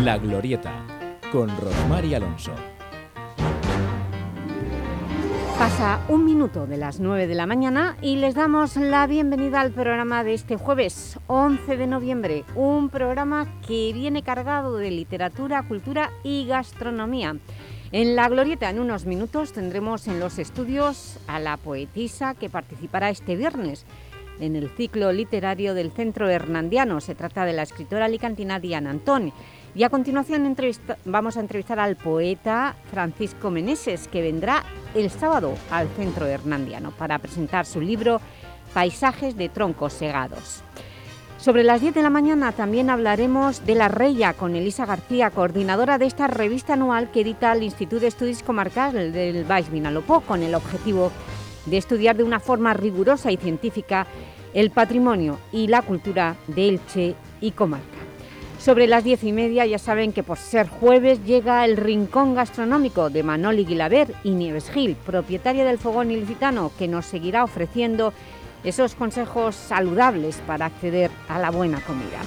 La Glorieta, con Rosmar Alonso. Pasa un minuto de las 9 de la mañana y les damos la bienvenida al programa de este jueves 11 de noviembre, un programa que viene cargado de literatura, cultura y gastronomía. En La Glorieta, en unos minutos, tendremos en los estudios a la poetisa que participará este viernes en el ciclo literario del Centro Hernandiano. Se trata de la escritora alicantina Diana Antón. Y a continuación vamos a entrevistar al poeta Francisco Meneses, que vendrá el sábado al Centro Hernandiano para presentar su libro Paisajes de troncos segados. Sobre las 10 de la mañana también hablaremos de La Reya con Elisa García, coordinadora de esta revista anual que edita el Instituto de Estudios Comarcal del Baix Vinalopó, con el objetivo de estudiar de una forma rigurosa y científica el patrimonio y la cultura de Elche y comarca. Sobre las diez y media ya saben que por ser jueves llega el Rincón Gastronómico de Manoli Guilaber y Nieves Gil, propietaria del Fogón Ilicitano, que nos seguirá ofreciendo esos consejos saludables para acceder a la buena comida.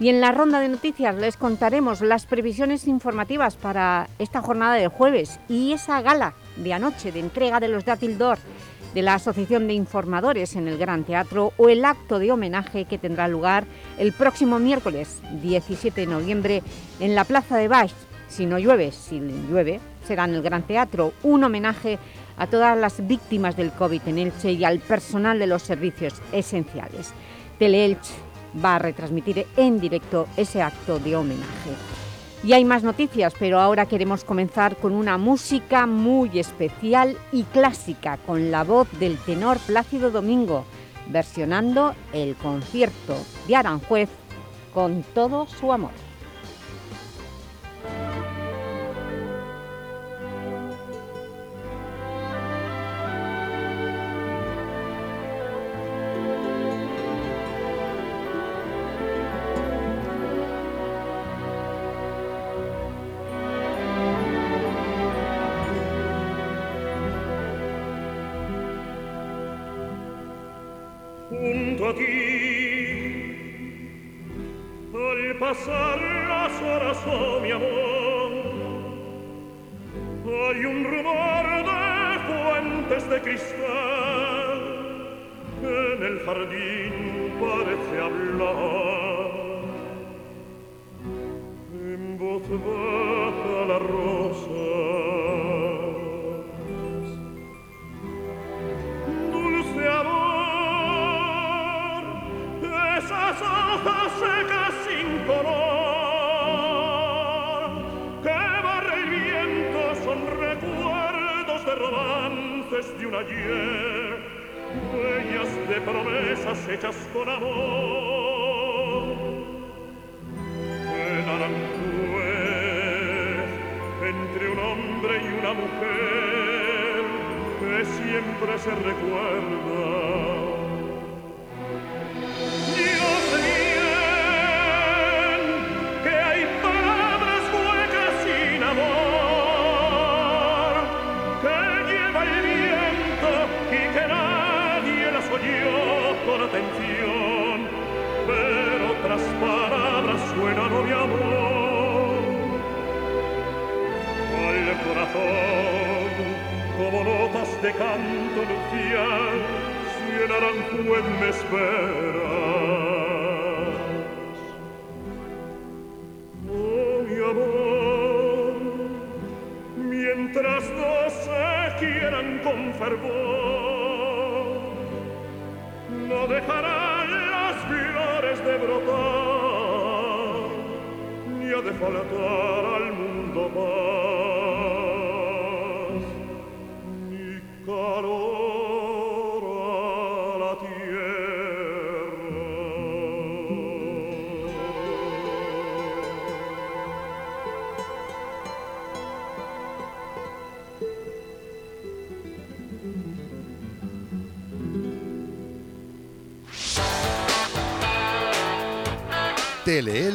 Y en la ronda de noticias les contaremos las previsiones informativas para esta jornada de jueves y esa gala de anoche de entrega de los Dátil d'Or de la Asociación de Informadores en el Gran Teatro o el acto de homenaje que tendrá lugar el próximo miércoles 17 de noviembre en la Plaza de Baix. Si no llueve, si llueve, será en el Gran Teatro un homenaje a todas las víctimas del COVID en Elche y al personal de los servicios esenciales. Teleelche va a retransmitir en directo ese acto de homenaje. Y hay más noticias, pero ahora queremos comenzar con una música muy especial y clásica, con la voz del tenor Plácido Domingo, versionando el concierto de Aranjuez con todo su amor. pero otras palabras suenan a mi amor. Al corazón, como notas de canto nupcial, si el me espera. Oh, mi amor, mientras no se quieran con fervor, no dejará las flores de brotar ni ha de faltar al mundo más.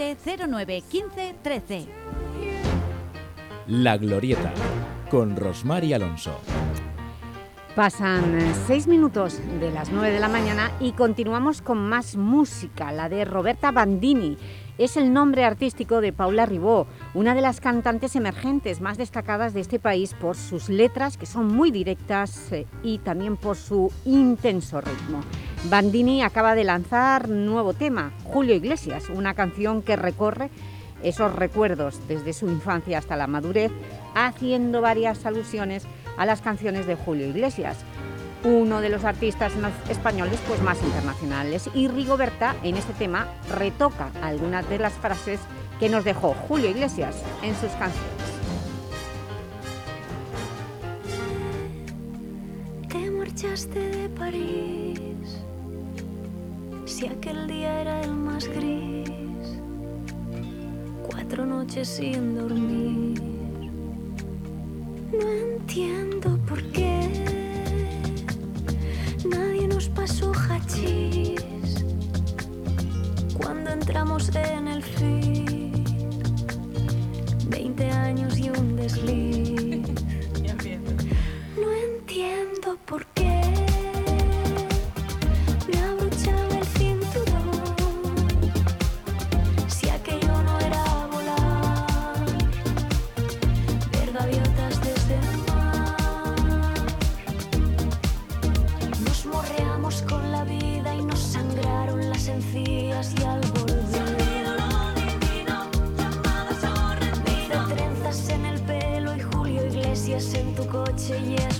09 15 13. La Glorieta, con Rosmar y Alonso. Pasan eh, seis minutos de las nueve de la mañana y continuamos con más música, la de Roberta Bandini. Es el nombre artístico de Paula Ribó, una de las cantantes emergentes más destacadas de este país por sus letras, que son muy directas, eh, y también por su intenso ritmo. Bandini acaba de lanzar nuevo tema, Julio Iglesias, una canción que recorre esos recuerdos desde su infancia hasta la madurez, haciendo varias alusiones a las canciones de Julio Iglesias, uno de los artistas españoles pues, más internacionales. Y Rigoberta en este tema retoca algunas de las frases que nos dejó Julio Iglesias en sus canciones. Te marchaste de París si aquel día era el más gris, cuatro noches sin dormir. No entiendo por qué nadie nos pasó hachís cuando entramos en el fin. Veinte años y un desliz. No entiendo por qué. En el pelo y Julio Iglesias en tu coche y es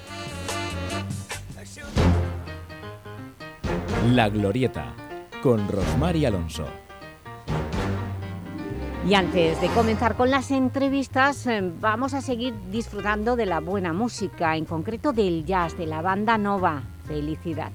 La Glorieta, con Rosmar y Alonso. Y antes de comenzar con las entrevistas, eh, vamos a seguir disfrutando de la buena música, en concreto del jazz, de la banda Nova. Felicidad.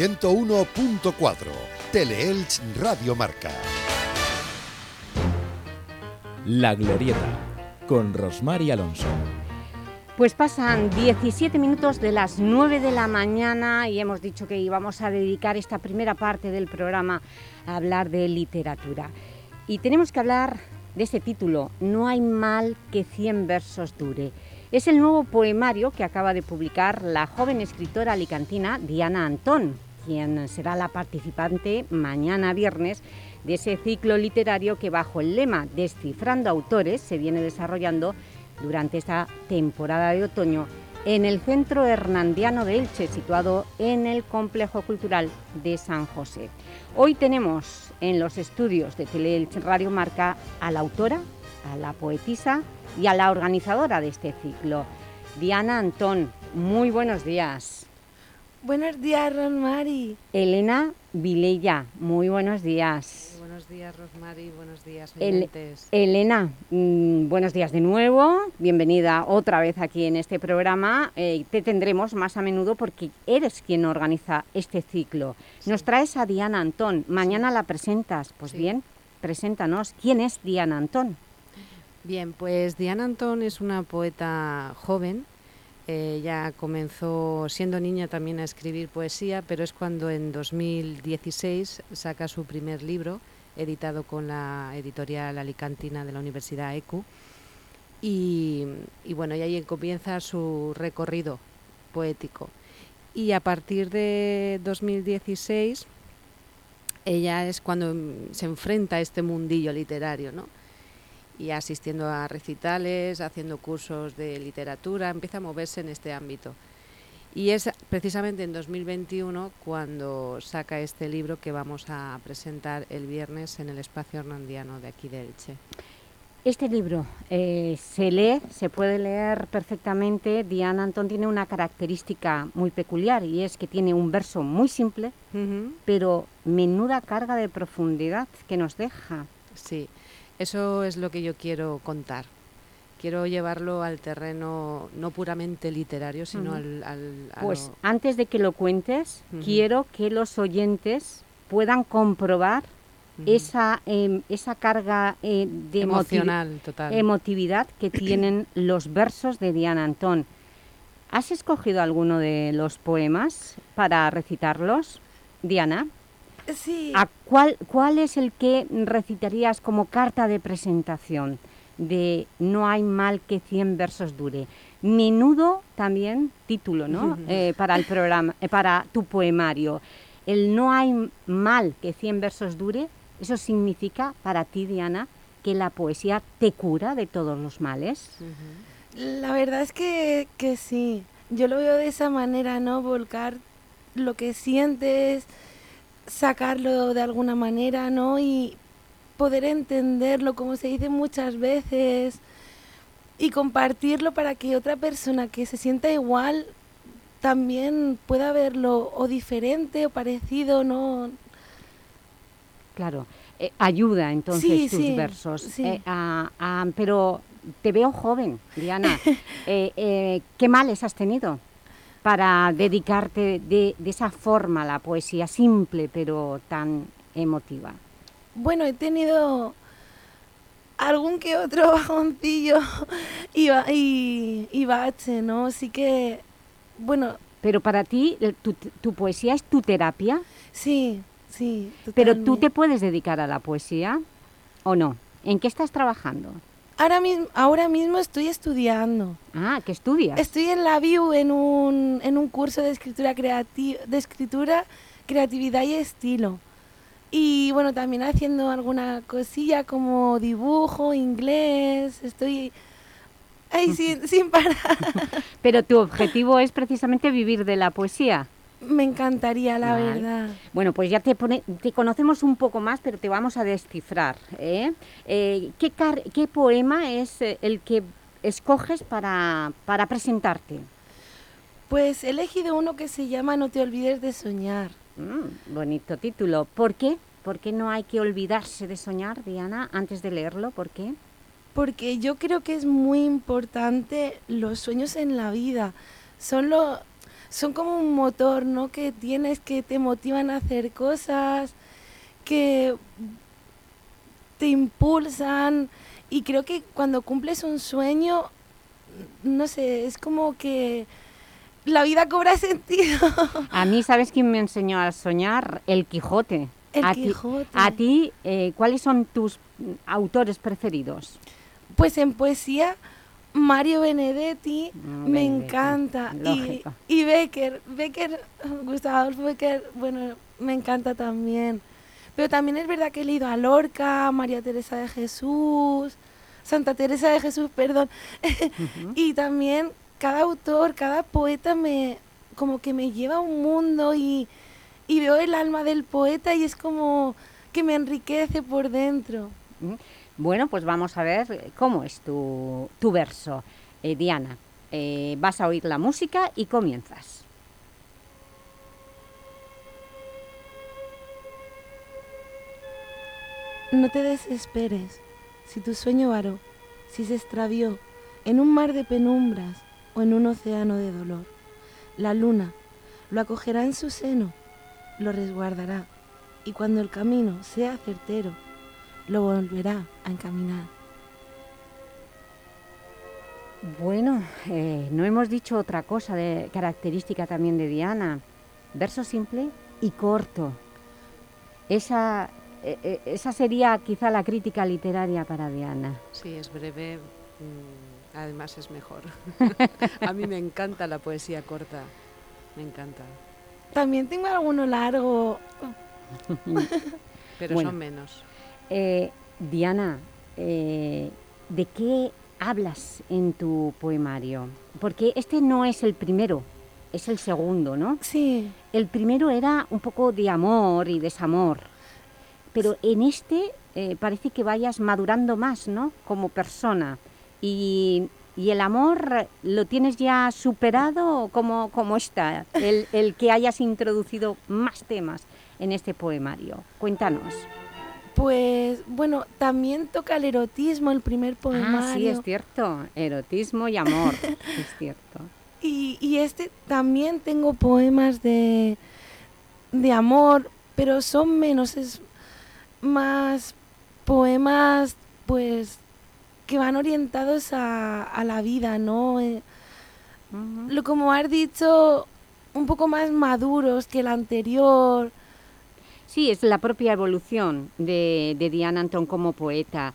101.4 Teleelch Radio Marca. La Glorieta, con Rosmar y Alonso. Pues pasan 17 minutos de las 9 de la mañana y hemos dicho que íbamos a dedicar esta primera parte del programa a hablar de literatura. Y tenemos que hablar de este título, No hay mal que 100 versos dure. Es el nuevo poemario que acaba de publicar la joven escritora alicantina Diana Antón, quien será la participante mañana viernes de ese ciclo literario que bajo el lema Descifrando Autores se viene desarrollando durante esta temporada de otoño en el Centro Hernandiano de Elche, situado en el Complejo Cultural de San José. Hoy tenemos en los estudios de Teleelche Radio Marca a la autora, a la poetisa y a la organizadora de este ciclo, Diana Antón. Muy buenos días. Buenos días, Rosmari. Elena Vilella, muy buenos días. Buenos días, Rosmari. Buenos días, El-. Elena, mm, buenos días de nuevo. Bienvenida otra vez aquí en este programa. Eh, te tendremos más a menudo porque eres quien organiza este ciclo. Nos traes a Diana Antón. Mañana la presentas. Pues Sí. bien, preséntanos. ¿Quién es Diana Antón? Bien, pues Diana Antón es una poeta joven. Ella comenzó siendo niña también a escribir poesía, pero es cuando en 2016 saca su primer libro, editado con la editorial alicantina de la Universidad ECU. Y, y bueno, y ahí comienza su recorrido poético. Y a partir de 2016 ella es cuando se enfrenta a este mundillo literario, ¿no? Y asistiendo a recitales, haciendo cursos de literatura, empieza a moverse en este ámbito. Y es precisamente en 2021 cuando saca este libro que vamos a presentar el viernes en el espacio hernandiano de aquí de Elche. Este libro eh, se lee, se puede leer perfectamente. Diana Antón tiene una característica muy peculiar y es que tiene un verso muy simple, pero menuda carga de profundidad que nos deja. Sí, eso es lo que yo quiero contar. Quiero llevarlo al terreno no puramente literario, sino al, al- a Pues lo- antes de que lo cuentes, quiero que los oyentes puedan comprobar esa, em, esa carga eh, de emocional total. emotividad que tienen los versos de Diana Antón. ¿Has escogido alguno de los poemas para recitarlos, Diana? Sí, ¿A cuál, ¿Cuál es el que recitarías como carta de presentación de No hay mal que 100 versos dure? Menudo también título, ¿no? Eh, para el programa, eh, para tu poemario. El No hay mal que 100 versos dure, eso significa para ti, Diana, que la poesía te cura de todos los males. La verdad es que, que sí. Yo lo veo de esa manera, ¿no? Volcar lo que sientes, sacarlo de alguna manera, ¿no? Y poder entenderlo, como se dice muchas veces, y compartirlo para que otra persona que se sienta igual también pueda verlo o diferente o parecido, ¿no? Claro, eh, ayuda entonces Sí, tus sí, versos. sí. Eh, a- a- pero te veo joven, Diana. Eh, eh, ¿Qué males has tenido? Para dedicarte de, de esa forma a la poesía simple pero tan emotiva? Bueno, he tenido algún que otro bajoncillo y, y, y bache, ¿no? Sí que, bueno, Pero para ti, tu, tu poesía es tu terapia, sí, sí. pero tú te puedes dedicar a la poesía o no. ¿En qué estás trabajando? Ahora mismo, ahora mismo estoy estudiando. Ah, ¿qué estudias? Estoy en la VIU en un, en un curso de escritura, creati- de escritura, creatividad y estilo. Y bueno, también haciendo alguna cosilla como dibujo, inglés, estoy ahí sin, sin parar. Pero tu objetivo es precisamente vivir de la poesía. Me encantaría, la Vale. verdad. Bueno, pues ya te, pone- te conocemos un poco más, pero te vamos a descifrar. ¿eh? Eh, ¿qué, car- qué poema es eh, el que escoges para, para presentarte? Pues he elegido uno que se llama No te olvides de soñar. Mm, bonito título. ¿Por qué? ¿Por qué no hay que olvidarse de soñar, Diana, antes de leerlo? ¿Por qué? Porque yo creo que es muy importante los sueños en la vida. Son, lo, son como un motor, ¿no? Que tienes que te motivan a hacer cosas, que te impulsan. Y creo que cuando cumples un sueño, no sé, es como que la vida cobra sentido. A mí, ¿sabes quién me enseñó a soñar? El Quijote. El a ti- Quijote. a ti, eh, ¿cuáles son tus autores preferidos? Pues en poesía, Mario Benedetti me Benedetti, encanta. Y, y Becker, Becker, Gustavo Adolfo Becker, bueno, me encanta también. Pero también es verdad que he leído a Lorca, María Teresa de Jesús, Santa Teresa de Jesús, perdón. y también cada autor, cada poeta me como que me lleva a un mundo y, y veo el alma del poeta y es como que me enriquece por dentro. Bueno, pues vamos a ver cómo es tu, tu verso. Eh, Diana, eh, vas a oír la música y comienzas. No te desesperes si tu sueño varó, si se extravió en un mar de penumbras o en un océano de dolor. La luna lo acogerá en su seno, lo resguardará y cuando el camino sea certero, lo volverá a encaminar. Bueno, eh, no hemos dicho otra cosa de característica también de Diana. Verso simple y corto. Esa, eh, eh, esa sería quizá la crítica literaria para Diana. Sí, es breve, mm, además es mejor. a mí me encanta la poesía corta, me encanta, También tengo alguno largo. pero Bueno. son menos. Eh, Diana, eh, ¿de qué hablas en tu poemario? Porque este no es el primero, es el segundo, ¿no? Sí, El primero era un poco de amor y desamor, pero en este eh, parece que vayas madurando más, ¿no? Como persona. Y, y el amor lo tienes ya superado, ¿cómo, cómo está? El, el que hayas introducido más temas en este poemario. Cuéntanos. Pues bueno, también toca el erotismo, el primer poemario. Ah, sí, es cierto. Erotismo y amor, es cierto. Y, y este también tengo poemas de, de amor, pero son menos, es más poemas pues que van orientados a, a la vida, ¿no? Eh, Ujú. lo como has dicho, un poco más maduros que el anterior. Sí, es la propia evolución de, de Diana Antón como poeta.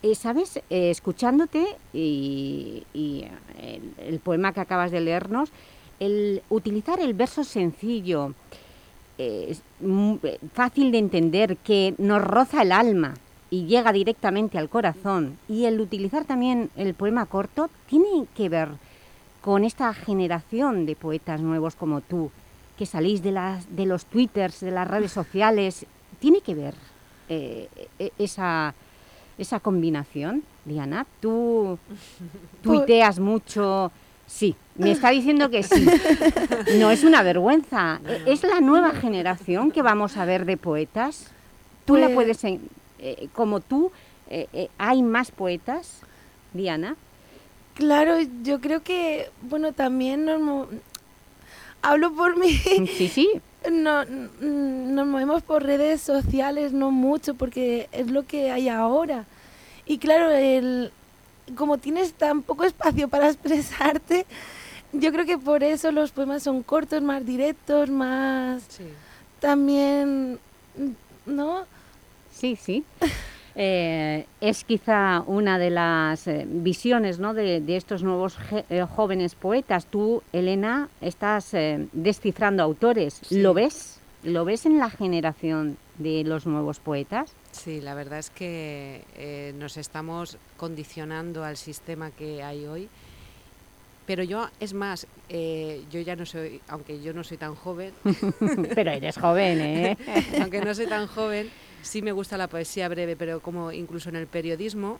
Eh, ¿Sabes? Eh, escuchándote y, eh, el, poema que acabas de leernos, el utilizar el verso sencillo, fácil de entender, que nos roza el alma y llega directamente al corazón, y el utilizar también el poema corto, tiene que ver con esta generación de poetas nuevos como tú, que salís de, las, de los twitters, de las redes sociales, ¿tiene que ver eh, e- esa, esa combinación, Diana? ¿Tú tuiteas mucho? Sí, me está diciendo que sí. No es una vergüenza. ¿Es la nueva generación que vamos a ver de poetas? ¿Tú la Pues- puedes, eh, como tú, eh, hay más poetas, Diana? Claro, yo creo que, bueno, también hablo por mí. Sí, sí. No, n- nos movemos por redes sociales, no mucho, porque es lo que hay ahora. Y claro, el, como tienes tan poco espacio para expresarte, yo creo que por eso los poemas son cortos, más directos, más Sí. también, ¿no? Sí, sí. Eh, es quizá una de las eh, visiones ¿no? de, de estos nuevos eh, jóvenes poetas. Tú, Elena, estás descifrando autores. Sí. ¿Lo ves? ¿Lo ves en la generación de los nuevos poetas? Sí, la verdad es que nos estamos condicionando al sistema que hay hoy. Pero yo, es más, eh, yo ya no soy, aunque yo no soy tan joven, Pero eres joven, ¿eh? aunque no soy tan joven, sí me gusta la poesía breve, pero como incluso en el periodismo,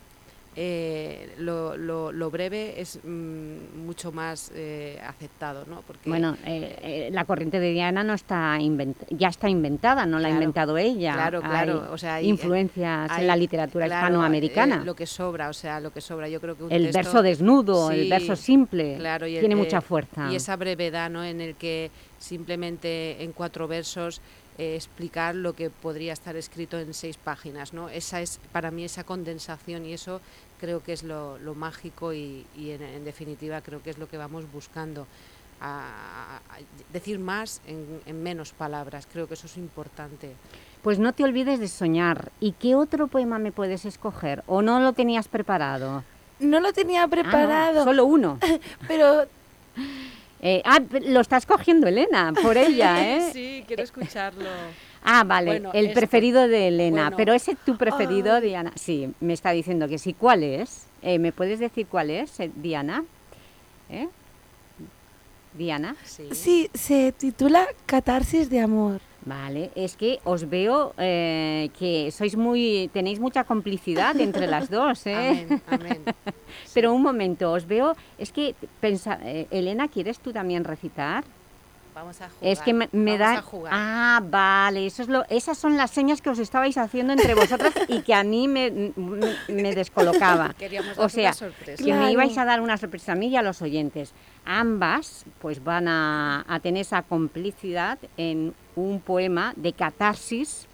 eh, lo, lo- lo breve es mm, mucho más eh, aceptado, ¿no? Porque Bueno, eh, eh, la corriente de Diana no está invent- ya está inventada, no la ha inventado ella. claro, claro, Hay o sea, hay- influencias en la literatura claro, hispanoamericana. lo que sobra, o sea, lo que sobra. Yo creo que un el texto- verso desnudo, el verso simple, claro, y el- tiene mucha fuerza. Y esa brevedad, ¿no? En el que simplemente en cuatro versos eh, explicar lo que podría estar escrito en seis páginas, ¿no? Esa es, para mí, esa condensación y eso creo que es lo, lo mágico y, y en, en definitiva creo que es lo que vamos buscando. a- a- decir más en, en menos palabras, creo que eso es importante. Pues no te olvides de soñar. ¿Y qué otro poema me puedes escoger? ¿O no lo tenías preparado? No lo tenía Ah, no, preparado, solo uno. pero Eh, ah, lo está escogiendo Elena, por ella, ¿eh? Sí, quiero escucharlo. Ah, vale, Bueno, el preferido de Elena. Bueno. Pero ese es tu preferido. Diana. Sí, me está diciendo que sí. ¿Cuál es? Eh, ¿Me puedes decir cuál es, eh, Diana? ¿Eh? Diana. Sí. sí, se titula Catarsis de Amor. Vale, es que os veo eh, que sois muy, tenéis mucha complicidad entre las dos, ¿eh? Amén, amén. Pero un momento, os veo, es que, pensa, eh, Elena, ¿quieres tú también recitar? Vamos a jugar. Es que me, da... a jugar. Ah, vale, eso es lo, esas son las señas que os estabais haciendo entre vosotras y que a mí me, me- me descolocaba. Queríamos O dar sea, una sorpresa. que me ibais a dar una sorpresa a mí y a los oyentes. Ambas pues van a, a tener esa complicidad en un poema de catarsis,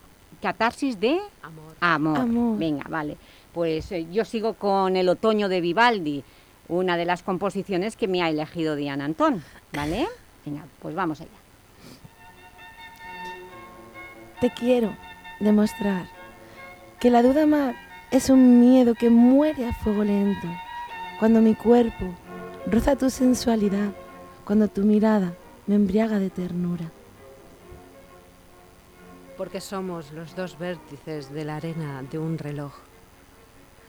catarsis de Amor. amor. Amor. Venga, vale. Pues eh, yo sigo con El otoño de Vivaldi, una de las composiciones que me ha elegido Diana Antón, ¿vale? Venga, pues vamos allá. Te quiero demostrar que la duda amar es un miedo que muere a fuego lento. Cuando mi cuerpo roza tu sensualidad, cuando tu mirada me embriaga de ternura. Porque somos los dos vértices de la arena de un reloj.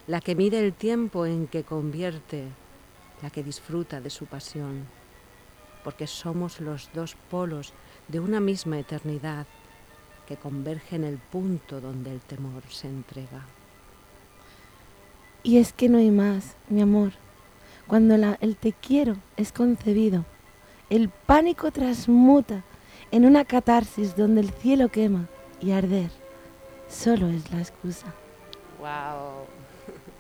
La que mide el tiempo en que convierte, la que disfruta de su pasión. Porque somos los dos polos de una misma eternidad que converge en el punto donde el temor se entrega. Y es que no hay más, mi amor. Cuando la- el te quiero es concebido, el pánico transmuta en una catarsis donde el cielo quema y arder solo es la excusa. ¡Wow!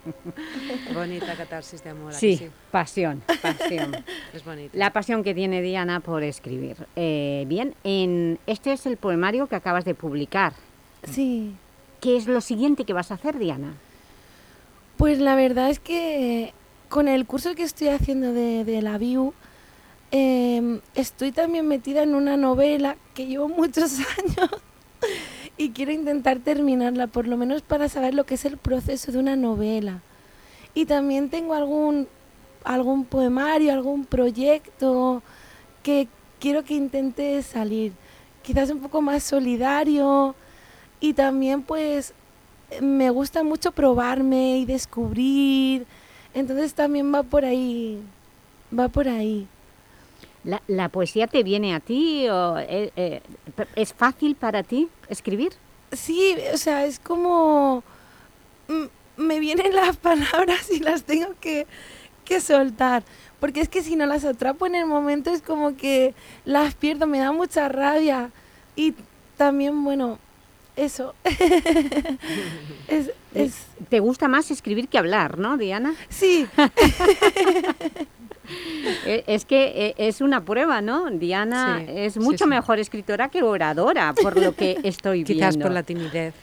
Bonita catarsis de amor. ¿a que Sí, sí? pasión, pasión. Es bonita. La pasión que tiene Diana por escribir. Eh, bien, en, este es el poemario que acabas de publicar. Sí, ¿Qué es lo siguiente que vas a hacer, Diana? Pues la verdad es que con el curso que estoy haciendo de, de la BIU, eh, estoy también metida en una novela que llevo muchos años y quiero intentar terminarla, por lo menos para saber lo que es el proceso de una novela. Y también tengo algún, algún poemario, algún proyecto que quiero que intente salir. Quizás un poco más solidario y también pues me gusta mucho probarme y descubrir. Entonces también va por ahí. Va por ahí. ¿La, la poesía te viene a ti? O, eh, eh, ¿Es fácil para ti escribir? Sí, o sea, es como mm, me vienen las palabras y las tengo que, que soltar. Porque es que si no las atrapo en el momento es como que las pierdo, me da mucha rabia. Y también, bueno, eso. es, es, ¿Te gusta más escribir que hablar, no, Diana? sí, Eh, Es que eh, es una prueba, ¿no? Diana Sí, es sí, mucho sí. mejor escritora que oradora, por lo que estoy viendo. Quizás por la timidez.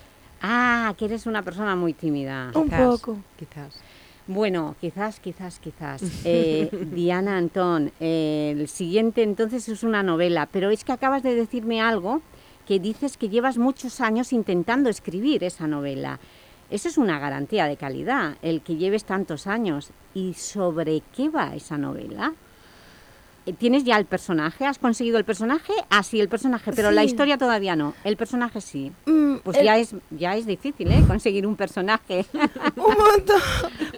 Ah, que eres una persona muy tímida. Un Quizás, poco. Quizás. Bueno, quizás, quizás, quizás. Eh, Diana Antón, eh, el siguiente entonces es una novela, pero es que acabas de decirme algo que dices que llevas muchos años intentando escribir esa novela. Eso es una garantía de calidad, el que lleves tantos años. ¿Y sobre qué va esa novela? Eh, ¿Tienes ya el personaje? ¿Has conseguido el personaje? Ah, sí, el personaje, pero la historia todavía no. El personaje sí. Mm, Pues el- ya es, ya es difícil, ¿eh? Conseguir un personaje. Un montón,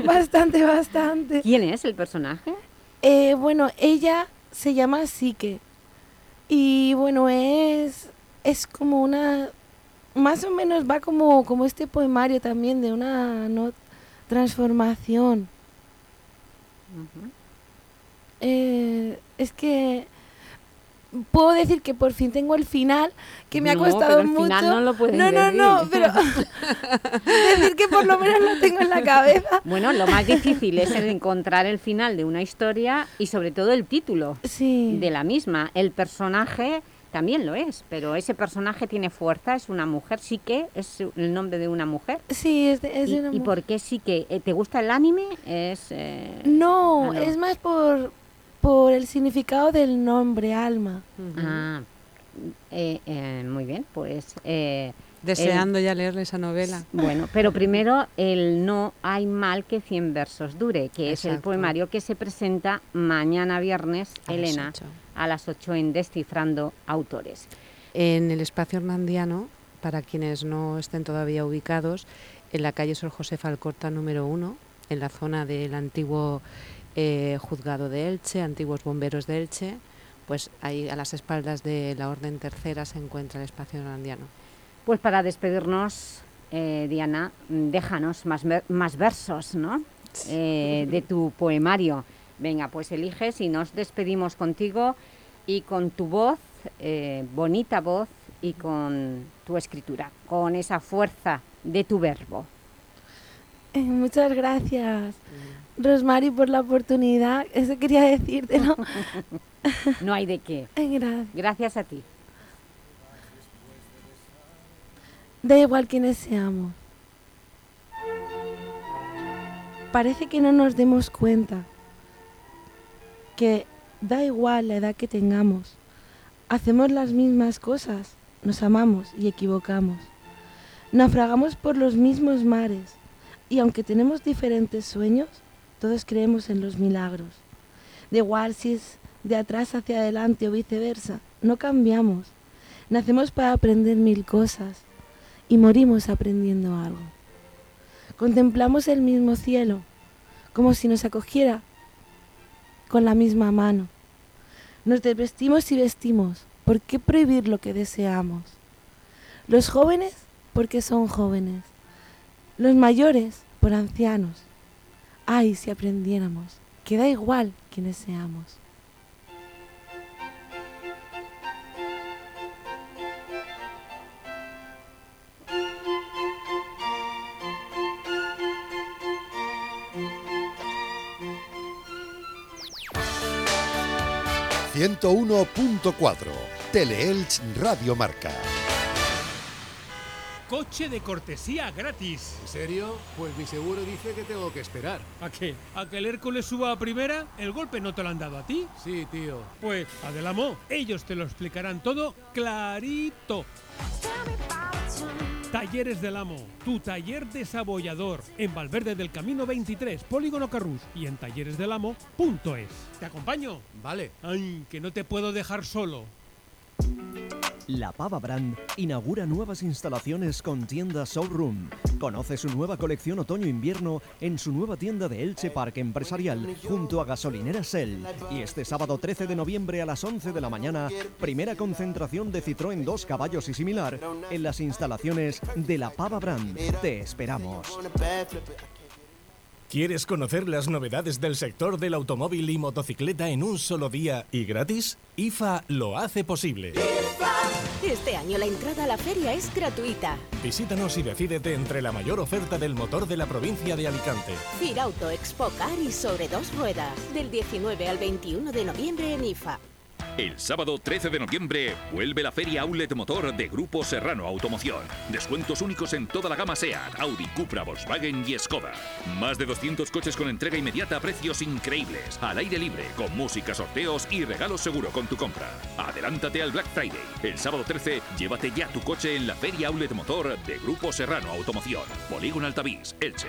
bastante, bastante. ¿Quién es el personaje? Eh, bueno, ella se llama Psique. Y bueno, es, es como una... Más o menos va como, como este poemario también de una ¿no? transformación. Eh, es que puedo decir que por fin tengo el final, que me ha No, costado pero el mucho. final no lo puedes no, no, no, decir. pero decir que por lo menos lo tengo en la cabeza. Bueno, lo más difícil es el encontrar el final de una historia y sobre todo el título Sí. de la misma. El personaje también lo es, pero ese personaje tiene fuerza, es una mujer, sí que es el nombre de una mujer. Sí, es de, es de ¿Y, una y mujer. por qué sí que? eh, ¿Te gusta el anime? Es, eh, No, Ah, no. es más por, por el significado del nombre, alma. Ah, eh, eh, muy bien, pues... eh, Deseando ya leerle esa novela. Bueno, pero primero el No hay mal que 100 versos dure, que es el poemario que se presenta mañana viernes, A Elena. A las 8 en Descifrando Autores. En el espacio hernandiano, para quienes no estén todavía ubicados, en la calle Sor José Falcorta número 1, en la zona del antiguo eh, juzgado de Elche, antiguos bomberos de Elche, pues ahí a las espaldas de la Orden Tercera se encuentra el espacio hernandiano. Pues para despedirnos, eh, Diana, déjanos más, más versos, ¿no? Eh, de tu poemario. Venga, pues eliges y nos despedimos contigo y con tu voz, eh, bonita voz, y con tu escritura, con esa fuerza de tu verbo. Eh, muchas gracias, Rosmary, por la oportunidad. Eso quería decírtelo. No hay de qué. Gracias. Gracias a ti. Da igual quiénes seamos. Parece que no nos demos cuenta que da igual la edad que tengamos. Hacemos las mismas cosas, nos amamos y equivocamos. Naufragamos por los mismos mares y aunque tenemos diferentes sueños, todos creemos en los milagros. Da igual si es de atrás hacia adelante o viceversa, no cambiamos. Nacemos para aprender mil cosas y morimos aprendiendo algo. Contemplamos el mismo cielo, como si nos acogiera con la misma mano. Nos desvestimos y vestimos. ¿Por qué prohibir lo que deseamos? Los jóvenes, porque son jóvenes. Los mayores, por ancianos. Ay, si aprendiéramos, que da igual quienes seamos. ...101.4... Teleelch Radio Marca. Coche de cortesía gratis. ¿En serio? Pues mi seguro dice que tengo que esperar. ¿A qué? ¿A que el Hércules suba a primera? ¿El golpe no te lo han dado a ti? Sí, tío. Pues Adelamo, ellos te lo explicarán todo clarito. Talleres del Amo, tu taller desabollador, en Valverde del Camino 23, Polígono Carrús y en talleresdelamo.es. ¿Te acompaño? Vale. Ay, que no te puedo dejar solo. La Pava Brand inaugura nuevas instalaciones con tienda Showroom. Conoce su nueva colección otoño-invierno en su nueva tienda de Elche Parque Empresarial, junto a Gasolinera Shell. Y este sábado 13 de noviembre a las 11 de la mañana, primera concentración de Citroën 2 caballos y similar en las instalaciones de La Pava Brand. Te esperamos. ¿Quieres conocer las novedades del sector del automóvil y motocicleta en un solo día y gratis? IFA lo hace posible. Este año la entrada a la feria es gratuita. Visítanos y decídete entre la mayor oferta del motor de la provincia de Alicante. Firauto Expo Car y sobre dos ruedas. Del 19 al 21 de noviembre en IFA. El sábado 13 de noviembre vuelve la Feria Outlet Motor de Grupo Serrano Automoción. Descuentos únicos en toda la gama SEAT, Audi, Cupra, Volkswagen y Skoda. Más de 200 coches con entrega inmediata a precios increíbles, al aire libre, con música, sorteos y regalos seguro con tu compra. Adelántate al Black Friday. El sábado 13, llévate ya tu coche en la Feria Outlet Motor de Grupo Serrano Automoción. Polígono Altavís, Elche.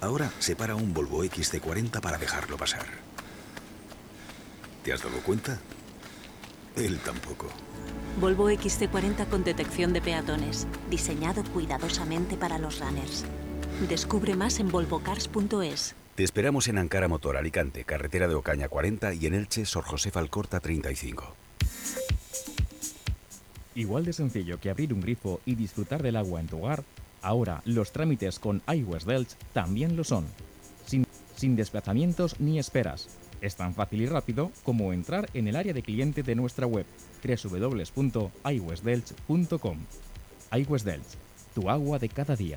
Ahora se para un Volvo XC40 para dejarlo pasar. ¿Te has dado cuenta? Él tampoco. Volvo XC40 con detección de peatones, diseñado cuidadosamente para los runners. Descubre más en volvocars.es. Te esperamos en Ankara Motor Alicante, carretera de Ocaña 40 y en Elche, Sor José Falcorta 35. Igual de sencillo que abrir un grifo y disfrutar del agua en tu hogar, ahora los trámites con iWest Delch también lo son. Sin, desplazamientos ni esperas. Es tan fácil y rápido como entrar en el área de cliente de nuestra web www.iwestdelch.com. iWest tu agua de cada día.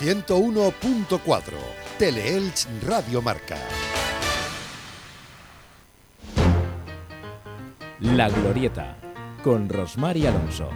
...101.4... Teleelch Radio Marca. La Glorieta, con Rosmar y Alonso.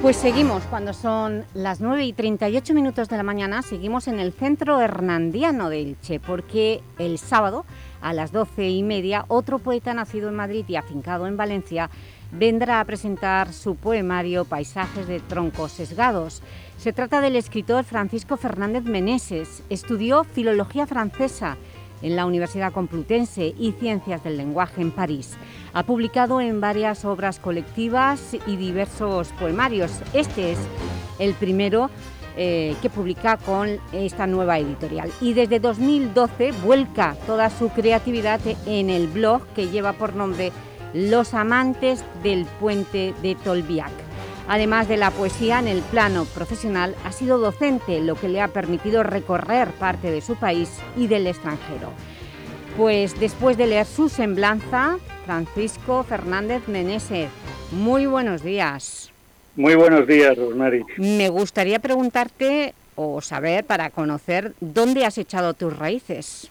Pues seguimos, cuando son las 9 y 38 minutos de la mañana, seguimos en el Centro Hernandiano de Elche, porque el sábado, a las 12 y media, otro poeta nacido en Madrid y afincado en Valencia vendrá a presentar su poemario Paisajes de troncos sesgados. Se trata del escritor Francisco Fernández Meneses. Estudió Filología Francesa en la Universidad Complutense y Ciencias del Lenguaje en París. Ha publicado en varias obras colectivas y diversos poemarios. Este es el primero eh, que publica con esta nueva editorial. Y desde 2012 vuelca toda su creatividad en el blog que lleva por nombre los amantes del puente de Tolbiac. Además de la poesía en el plano profesional, ha sido docente, lo que le ha permitido recorrer parte de su país y del extranjero. Pues después de leer su semblanza, Francisco Fernández Meneses, muy buenos días. Muy buenos días, Rosmary. Me gustaría preguntarte o saber, para conocer, ¿dónde has echado tus raíces?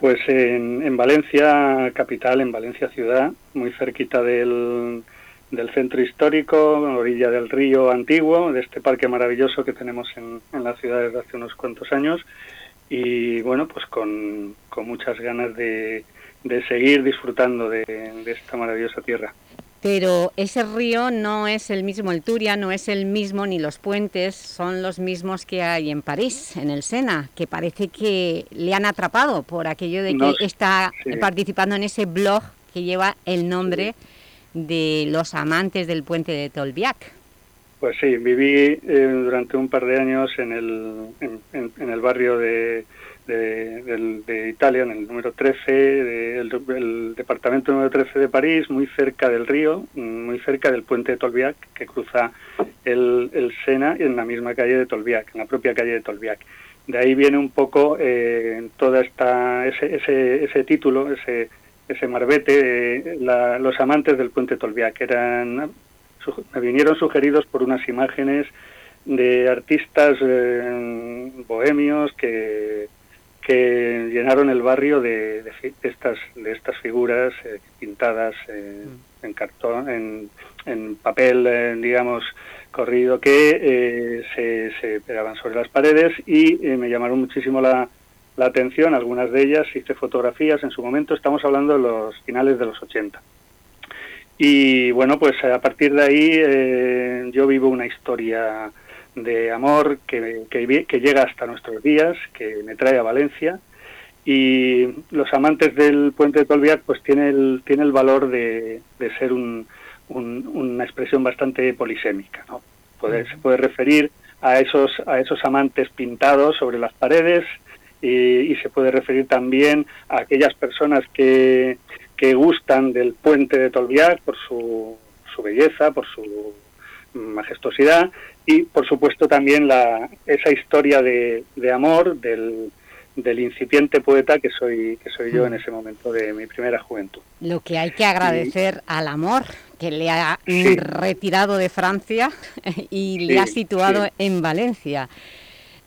Pues en, en, Valencia capital, en Valencia ciudad, muy cerquita del, del, centro histórico, orilla del río antiguo, de este parque maravilloso que tenemos en, en la ciudad desde hace unos cuantos años. Y bueno, pues con, con muchas ganas de, de seguir disfrutando de esta maravillosa tierra. Pero ese río no es el mismo, el Turia no es el mismo, ni los puentes son los mismos que hay en París, en el Sena, que parece que le han atrapado por aquello de que No, está sí. participando en ese blog que lleva el nombre de los amantes del puente de Tolbiac. Pues sí, viví eh, durante un par de años en el, en, en- en el barrio de, de, del- de Italia, en el número 13, de- el, departamento número 13 de París, muy cerca del río, mm, muy cerca del puente de Tolbiac, que cruza el, el Sena en la misma calle de Tolbiac, en la propia calle de Tolbiac. De ahí viene un poco eh, toda esta ese, ese, ese título, ese, ese marbete, de la- los amantes del puente Tolbiac, eran su- me vinieron sugeridos por unas imágenes de artistas eh, bohemios que, que llenaron el barrio de, de de estas de estas figuras eh, pintadas eh, en cartón en, en papel eh, digamos corrido que se, se pegaban sobre las paredes y me llamaron muchísimo la, la atención algunas de ellas hice fotografías en su momento estamos hablando de los finales de los 80 y bueno, pues a partir de ahí eh, yo vivo una historia de amor que, que, llega hasta nuestros días, que me trae a Valencia. Y los amantes del puente de Tolbiac pues tiene el, tiene el valor de, de ser un- un- una expresión bastante polisémica. ¿no? Se puede referir a esos, a esos amantes pintados sobre las paredes y, y se puede referir también a aquellas personas que, que gustan del puente de Tolbiac por su, su belleza, por su majestuosidad y por supuesto también la, esa historia de, de amor del, del incipiente poeta que soy, que soy yo en ese momento de mi primera juventud. Lo que hay que agradecer al amor que le ha mm, Sí. retirado de Francia y le ha Sí, situado sí. en Valencia.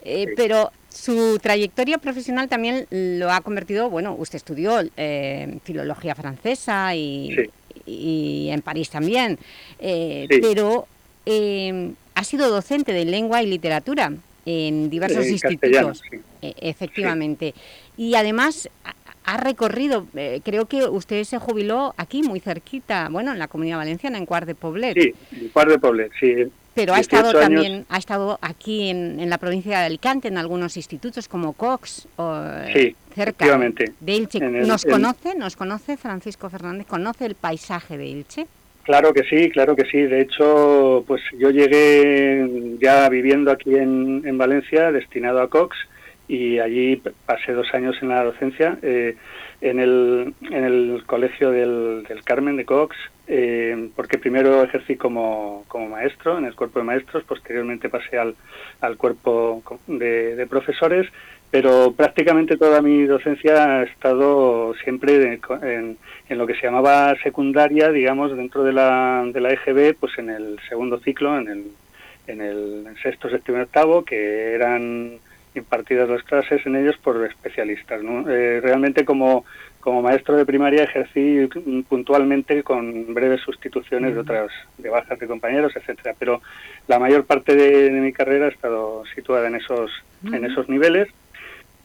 Eh, Pero su trayectoria profesional también lo ha convertido, bueno, usted estudió eh, filología francesa y, y en París también, eh, Sí. pero eh, ha sido docente de lengua y literatura en diversos En institutos. sí. E- efectivamente. Y además ha- recorrido, eh, creo que usted se jubiló aquí muy cerquita, bueno, en la Comunidad Valenciana, en Cuart de Poblet. Sí, en Cuart de Poblet, sí. Pero ha 18 estado años. también, ha estado aquí en, en la provincia de Alicante, en algunos institutos como Cox, o, eh, Sí, cerca de el- ¿Nos conoce? ¿Nos conoce Francisco Fernández? ¿Conoce el paisaje de Elche? Claro que sí, claro que sí. De hecho, pues yo llegué ya viviendo aquí en, en Valencia, destinado a Cox, y allí pasé dos años en la docencia eh, en, el, en el colegio del, del Carmen de Cox, eh, porque primero ejercí como, como maestro en el cuerpo de maestros, posteriormente pasé al, al cuerpo de, de profesores, pero prácticamente toda mi docencia ha estado siempre en, en lo que se llamaba secundaria, digamos, dentro de la, de la EGB, pues en el segundo ciclo, en el, en el sexto, séptimo y octavo, que eran impartidas las clases en ellos por especialistas. ¿no? Eh, realmente como, como maestro de primaria ejercí puntualmente con breves sustituciones de otras de bajas de compañeros, etcétera, pero la mayor parte de, de mi carrera ha estado situada en esos en esos niveles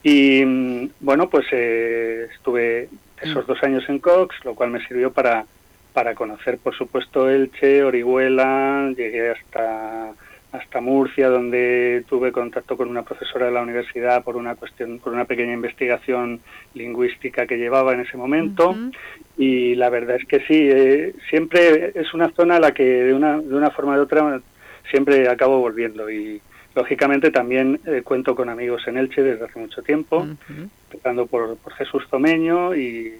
y mm, bueno pues eh, estuve esos dos años en Cox, lo cual me sirvió para para conocer por supuesto Elche, Orihuela, llegué hasta hasta Murcia, donde tuve contacto con una profesora de la universidad por una cuestión, por una pequeña investigación lingüística que llevaba en ese momento. Y la verdad es que sí, eh, siempre es una zona a la que de una, de una forma de otra siempre acabo volviendo. Y lógicamente también eh, cuento con amigos en Elche desde hace mucho tiempo, empezando por, por Jesús Tomeño y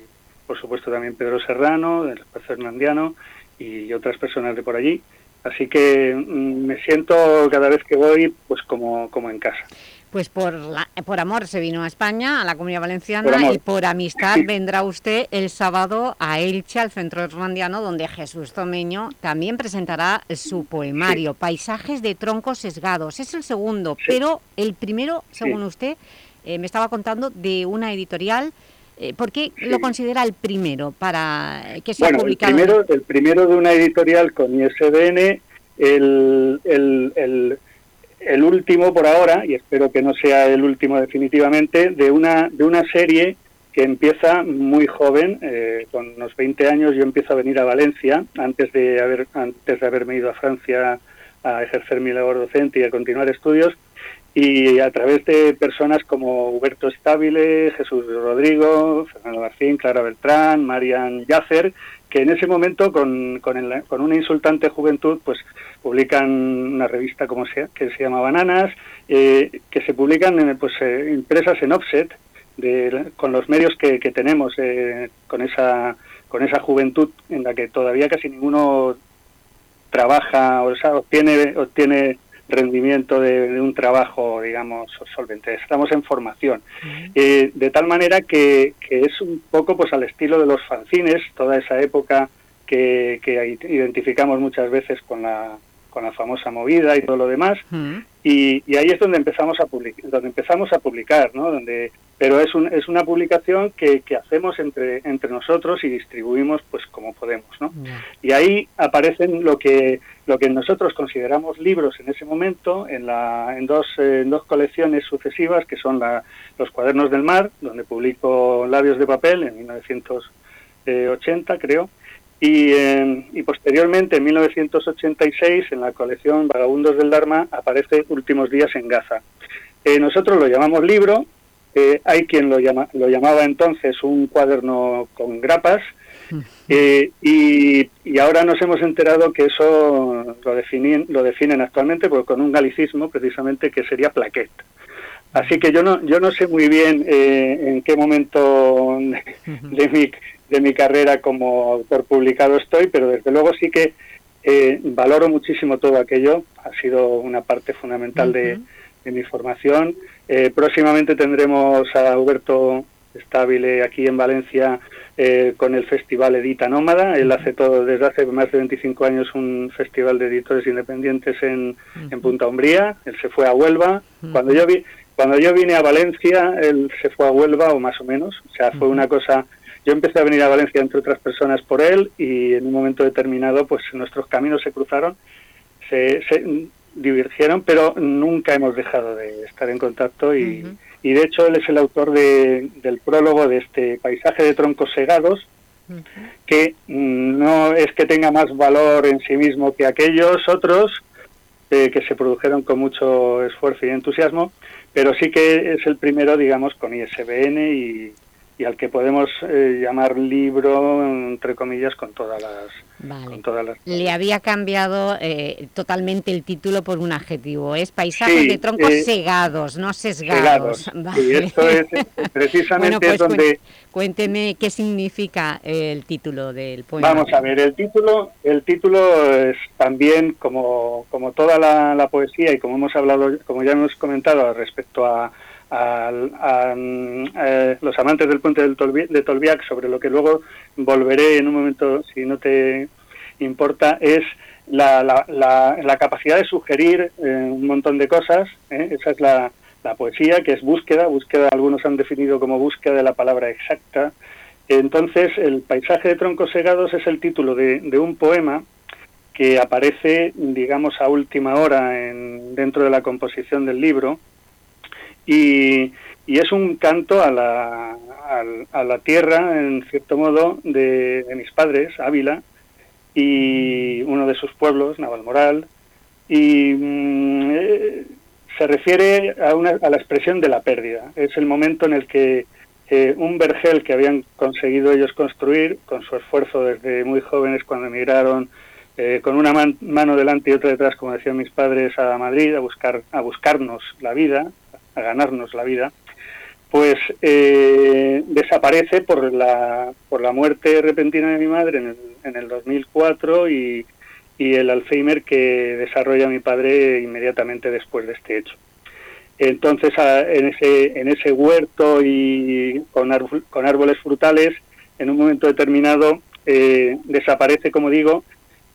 por supuesto también Pedro Serrano, del Espacio Hernandiano y otras personas de por allí. Así que mm, me siento cada vez que voy pues como, como en casa. Pues por, la- por amor se vino a España, a la Comunidad Por Valenciana, amor. y por amistad vendrá usted el sábado a Elche, al Centro Hernandiano, donde Jesús Tomeño también presentará su poemario, Paisajes de troncos sesgados. Es el segundo, pero el primero, según usted, eh, me estaba contando, de una editorial. Eh, ¿Por qué lo considera el primero para que se ha Bueno, el publicado? primero, el primero de una editorial con ISBN, el, el, el, el último por ahora, y espero que no sea el último definitivamente, de una, de una serie que empieza muy joven, eh, con unos 20 años yo empiezo a venir a Valencia, antes de, haber, antes de haberme ido a Francia a ejercer mi labor docente y a continuar estudios, y a través de personas como Huberto Estabile, Jesús Rodrigo, Fernando Garcín, Clara Beltrán, Marian Yacer, que en ese momento con, con, una insultante juventud pues publican una revista como se, que se llama Bananas, eh, que se publican en, pues, eh, impresas en offset de, con los medios que, que tenemos, eh, con, esa, con esa juventud en la que todavía casi ninguno trabaja, o sea, obtiene, obtiene rendimiento de, de un trabajo, digamos, solvente. Estamos en formación. Eh, de tal manera que, que es un poco pues al estilo de los fanzines, toda esa época que, que identificamos muchas veces con la, con la famosa movida y todo lo demás. Y, y ahí es donde empezamos a publicar, donde empezamos a publicar, ¿no? Donde, pero es, un, es una publicación que, que hacemos entre, entre nosotros y distribuimos pues como podemos, ¿no? Y ahí aparecen lo que lo que nosotros consideramos libros en ese momento en, la, en, dos, eh, en dos colecciones sucesivas que son la, los cuadernos del mar, donde publico Labios de papel en 1980 creo, y, eh, y, posteriormente, en 1986, en la colección Vagabundos del Dharma, aparece Últimos días en Gaza. Eh, nosotros lo llamamos libro, eh, hay quien lo, llama, lo llamaba entonces un cuaderno con grapas, eh, y, y, ahora nos hemos enterado que eso lo definen, lo definen actualmente pues, con un galicismo precisamente que sería plaquet. Así que yo no, yo no sé muy bien eh, en qué momento de mi, de mi carrera como autor publicado estoy, pero desde luego sí que eh, valoro muchísimo todo aquello. Ha sido una parte fundamental de, de, mi formación. Eh, próximamente tendremos a Huberto Estabile aquí en Valencia eh, con el festival Edita Nómada. Él hace todo desde hace más de 25 años un festival de editores independientes en, en Punta Umbría. Él se fue a Huelva. Cuando yo vi cuando yo vine a Valencia, él se fue a Huelva o más o menos. O sea, fue una cosa yo empecé a venir a Valencia entre otras personas por él y en un momento determinado pues nuestros caminos se cruzaron, se, se divergieron, pero nunca hemos dejado de estar en contacto y, uh -huh. y de hecho él es el autor de, del prólogo de este paisaje de troncos segados, que no es que tenga más valor en sí mismo que aquellos otros eh, que se produjeron con mucho esfuerzo y entusiasmo, pero sí que es el primero, digamos, con ISBN y, y al que podemos eh, llamar libro, entre comillas, con todas las... Vale. Con todas las... Le había cambiado eh, totalmente el título por un adjetivo. Es paisajes sí, de troncos eh, segados, no sesgados. segados. Vale. Sí, esto es precisamente bueno, pues, donde... Cuénteme qué significa el título del poema. Vamos a ver, el título, el título es también, como, como toda la, la poesía y como hemos hablado, como ya hemos comentado respecto a a, eh, los amantes del puente del de Tolbiac, sobre lo que luego volveré en un momento, si no te importa, es la, la, la, la capacidad de sugerir eh, un montón de cosas. ¿eh? Esa es la, poesía, que es búsqueda. Búsqueda, algunos han definido como búsqueda de la palabra exacta. Entonces, el paisaje de troncos segados es el título de, de un poema que aparece, digamos, a última hora en, dentro de la composición del libro, y, y es un canto a la, a, a, la tierra, en cierto modo, de, de, mis padres, Ávila, y uno de sus pueblos, Navalmoral, y mm, eh, se refiere a, una, a la expresión de la pérdida. Es el momento en el que eh, un vergel que habían conseguido ellos construir, con su esfuerzo desde muy jóvenes cuando emigraron, eh, con una man, mano delante y otra detrás, como decían mis padres, a Madrid, a, buscar, a buscarnos la vida, a ganarnos la vida, pues eh, desaparece por la, por la muerte repentina de mi madre en el, en el 2004 y, y, el Alzheimer que desarrolla mi padre inmediatamente después de este hecho. Entonces, a, en, ese, en ese huerto y con, con árboles frutales, en un momento determinado eh, desaparece, como digo,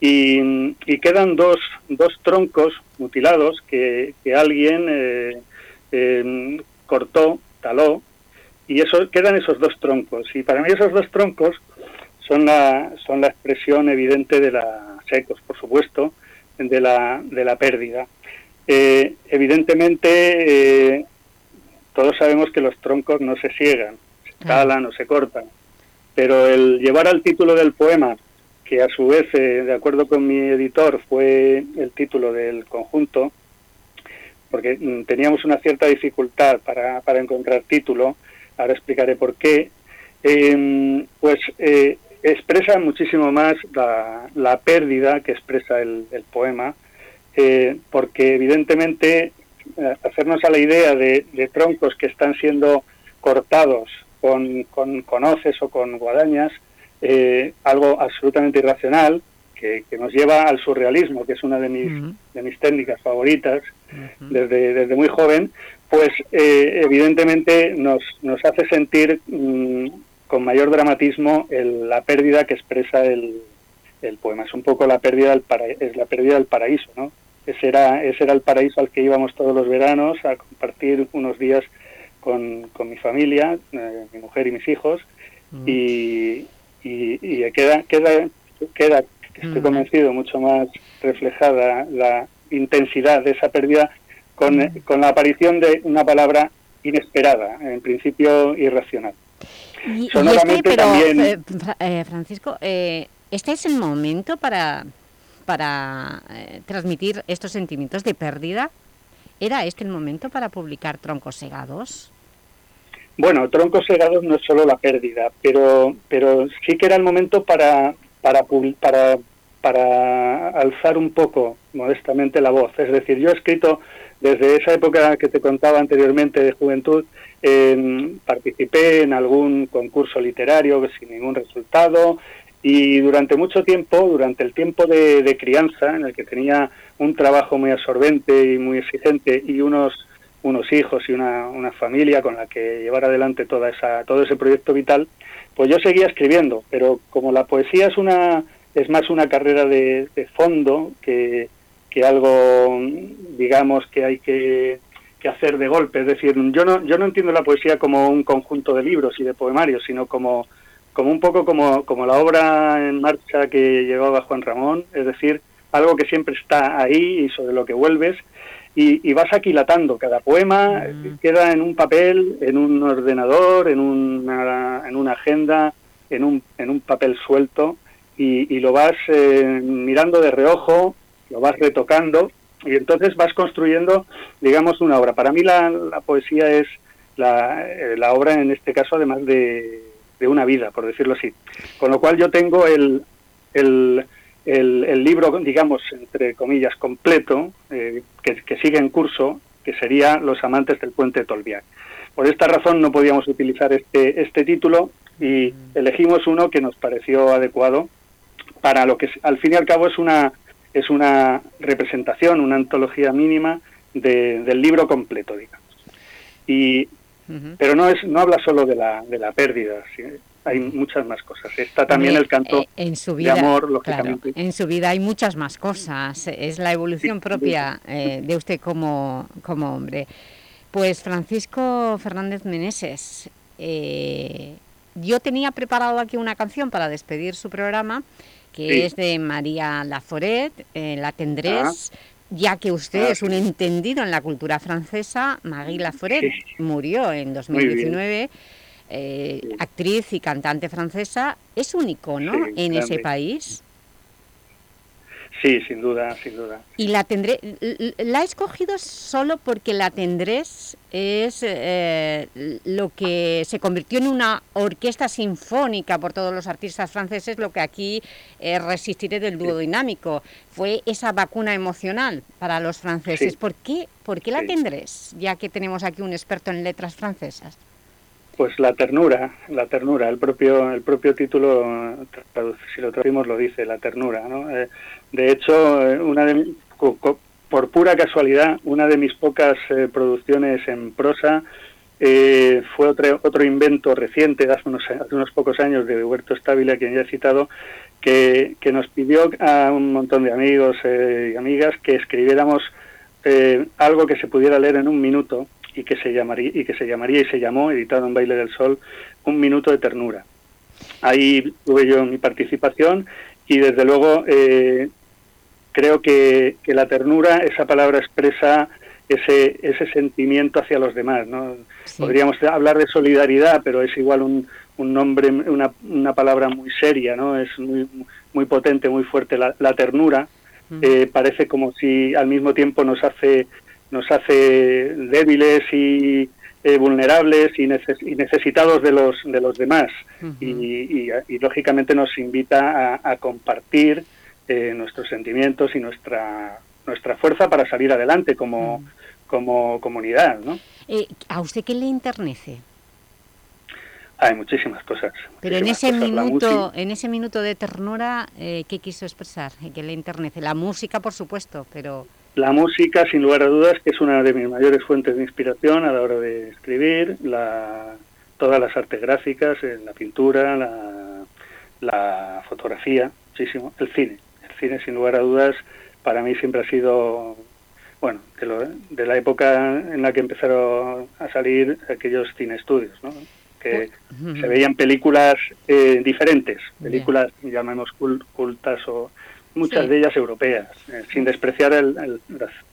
y, y quedan dos, dos, troncos mutilados que, que alguien... Eh, eh, cortó, taló, y eso quedan esos dos troncos. Y para mí esos dos troncos son la, son la expresión evidente de la secos, por supuesto, de la, de la pérdida. Eh, evidentemente, eh, todos sabemos que los troncos no se ciegan, se talan o se cortan, pero el llevar al título del poema, que a su vez, eh, de acuerdo con mi editor, fue el título del conjunto, porque mm, teníamos una cierta dificultad para, para encontrar título, ahora explicaré por qué, eh, pues eh, expresa muchísimo más la, pérdida que expresa el, poema, eh, porque evidentemente eh, hacernos a la idea de, troncos que están siendo cortados con, con, con hoces o con guadañas, algo absolutamente irracional, que, que, nos lleva al surrealismo, que es una de mis, uh -huh. de mis técnicas favoritas uh -huh. desde, desde muy joven, pues eh, evidentemente nos, nos hace sentir mmm, con mayor dramatismo el, la pérdida que expresa el, el poema es un poco la pérdida del para- es la pérdida del paraíso, ¿no? Ese era, ese era el paraíso al que íbamos todos los veranos a compartir unos días con, con mi familia, eh, mi mujer y mis hijos, y, y, y queda, queda, queda, estoy Mm. convencido, mucho más reflejada la intensidad de esa pérdida con, Mm. con la aparición de una palabra inesperada, en principio irracional. Y, y este, pero, también- eh, eh, Francisco, eh, ¿este es el momento para, para eh, transmitir estos sentimientos de pérdida? ¿Era este el momento para publicar Troncos Segados? Bueno, troncos segados no es solo la pérdida, pero, pero sí que era el momento para, para, para, para alzar un poco modestamente la voz. Es decir, yo he escrito desde esa época que te contaba anteriormente de juventud, em, participé en algún concurso literario sin ningún resultado y durante mucho tiempo, durante el tiempo de, de crianza, en el que tenía un trabajo muy absorbente y muy exigente y unos unos hijos y una, una familia con la que llevar adelante toda esa, todo ese proyecto vital, pues yo seguía escribiendo, pero como la poesía es una es más una carrera de, de fondo que, que algo, digamos, que hay que, que hacer de golpe. Es decir, yo no, yo no entiendo la poesía como un conjunto de libros y de poemarios, sino como, como un poco como, como la obra en marcha que llevaba Juan Ramón, es decir, algo que siempre está ahí y sobre lo que vuelves y, y vas aquilatando. Cada poema queda en un papel, en un ordenador, en una, en una agenda, en un, en un papel suelto y, y lo vas eh, mirando de reojo, lo vas retocando y entonces vas construyendo, digamos, una obra. Para mí la, la poesía es la, eh, la obra, en este caso, además de, de una vida, por decirlo así. Con lo cual yo tengo el, el, el, el libro, digamos, entre comillas, completo, eh, que, que sigue en curso, que sería Los amantes del puente de Tolbiac. Por esta razón no podíamos utilizar este, este título y elegimos uno que nos pareció adecuado para lo que al fin y al cabo es una, es una representación, una antología mínima de, del libro completo, digamos. Y, pero no es no habla solo de la, de la pérdida, ¿sí? Hay muchas más cosas. Está también el canto eh, en su vida, de amor, claro, lógicamente. en su vida hay muchas más cosas. Es la evolución propia eh, de usted como, como hombre. Pues Francisco Fernández Meneses, eh, yo tenía preparado aquí una canción para despedir su programa, que Sí. es de María Laforet, eh, La Tendrés, ya que usted Ah, es un entendido en la cultura francesa, Marie Laforet Sí. murió en 2019, eh, actriz y cantante francesa, es un icono Sí, en ese país. Sí, sin duda, sin duda. Y la tendré, la he escogido solo porque la tendrés es eh, lo que se convirtió en una orquesta sinfónica por todos los artistas franceses, lo que aquí eh, resistiré del dúo dinámico. Fue esa vacuna emocional para los franceses. Sí. ¿Por qué, por qué la tendrés? Ya que tenemos aquí un experto en letras francesas. Pues la ternura, la ternura, el propio, el propio título, si lo traducimos lo dice, la ternura, ¿no? Eh, de hecho, eh, una de, por pura casualidad, una de mis pocas eh, producciones en prosa eh, fue otro, otro invento reciente, hace unos, unos pocos años, de Huberto Estabile, a quien ya he citado, que, que nos pidió a un montón de amigos eh, y amigas que escribiéramos algo que se pudiera leer en un minuto y que se llamaría y que se llamaría y se llamó editado en Baile del Sol un minuto de ternura. Ahí tuve yo mi participación y desde luego eh, creo que, que la ternura esa palabra expresa ese ese sentimiento hacia los demás no podríamos hablar de solidaridad pero es igual un, un nombre una, una palabra muy seria no es muy muy potente muy fuerte la, la ternura. Eh, parece como si al mismo tiempo nos hace nos hace débiles y eh, vulnerables y, neces- y necesitados de los de los demás y, y- y, lógicamente nos invita a, a compartir eh, nuestros sentimientos y nuestra nuestra fuerza para salir adelante como como comunidad ¿no? Eh, ¿A usted qué le internece? hay muchísimas cosas Pero en ese cosas. Minuto, en ese minuto de ternura, ¿qué quiso expresar? ¿Qué le internece? La música, por supuesto, pero La música, sin lugar a dudas, que es una de mis mayores fuentes de inspiración a la hora de escribir, la, todas las artes gráficas, eh, la pintura, la, la fotografía. muchísimo. El cine. El cine, sin lugar a dudas, para mí siempre ha sido, bueno, de, lo- de la época en la que empezaron a salir aquellos cine estudios, ¿no? Que se veían películas eh, diferentes, películas, llamemos cul- cultas o muchas Sí. de ellas europeas, eh, sin despreciar el, el-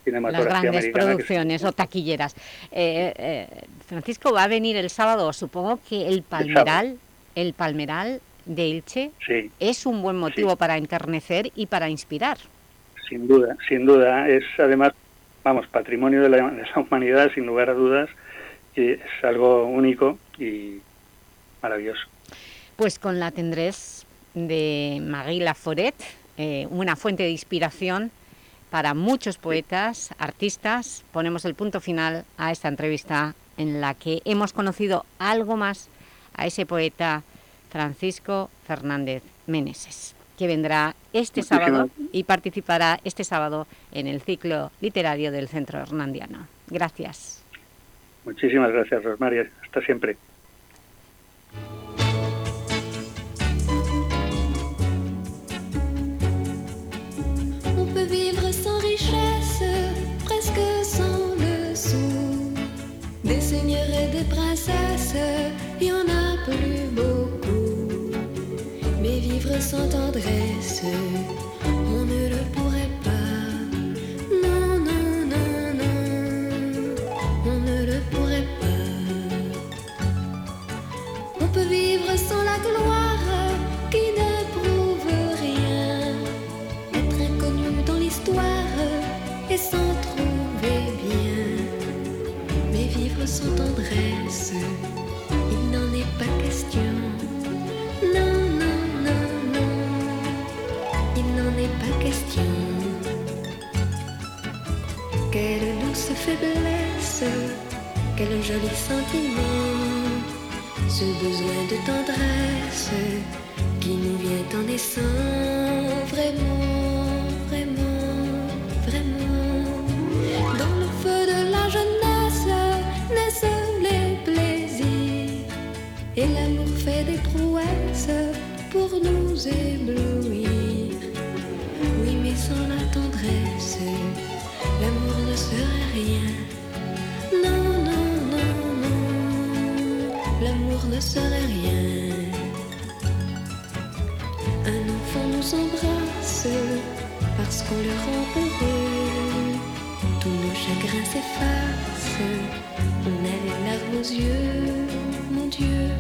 la Las grandes producciones o taquilleras. Eh, eh, Francisco va a venir el sábado, supongo que el Palmeral, el Palmeral de Elche Sí. es un buen motivo para encarnecer y para inspirar. Sin duda, sin duda. Es además, vamos, patrimonio de la, de la humanidad, sin lugar a dudas, y es algo único y maravilloso. Pues con la tendrés de Magui Laforet, eh, una fuente de inspiración para muchos poetas, artistas, ponemos el punto final a esta entrevista en la que hemos conocido algo más a ese poeta Francisco Fernández Meneses, que vendrá este Muchísimas- sábado y participará este sábado en el ciclo literario del Centro Hernandiano. Gracias. Muchísimas gracias, Rosmaria. Hasta siempre. Sans tendresse, faiblesse, quel joli sentiment, ce besoin de tendresse qui nous vient en naissant vraiment, vraiment, vraiment. Dans le feu de la jeunesse naissent les plaisirs et l'amour fait des prouesses pour nous éblouir. Serait rien. Un enfant nous embrasse parce qu'on le rend heureux. Tous nos chagrins s'effacent. On a les larmes aux yeux. Mon Dieu,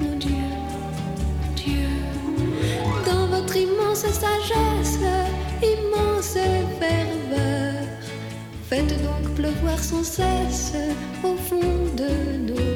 mon Dieu, Dieu. Dans votre immense sagesse, immense ferveur, faites donc pleuvoir sans cesse au fond de nos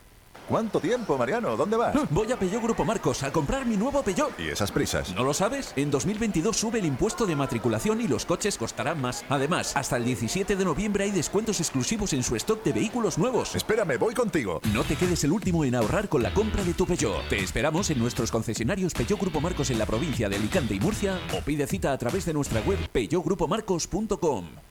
¿Cuánto tiempo, Mariano? ¿Dónde vas? Voy a Peugeot Grupo Marcos a comprar mi nuevo Peugeot. ¿Y esas prisas? ¿No lo sabes? En 2022 sube el impuesto de matriculación y los coches costarán más. Además, hasta el 17 de noviembre hay descuentos exclusivos en su stock de vehículos nuevos. Espérame, voy contigo. No te quedes el último en ahorrar con la compra de tu Peugeot. Te esperamos en nuestros concesionarios Peugeot Grupo Marcos en la provincia de Alicante y Murcia o pide cita a través de nuestra web peugeotgrupomarcos.com.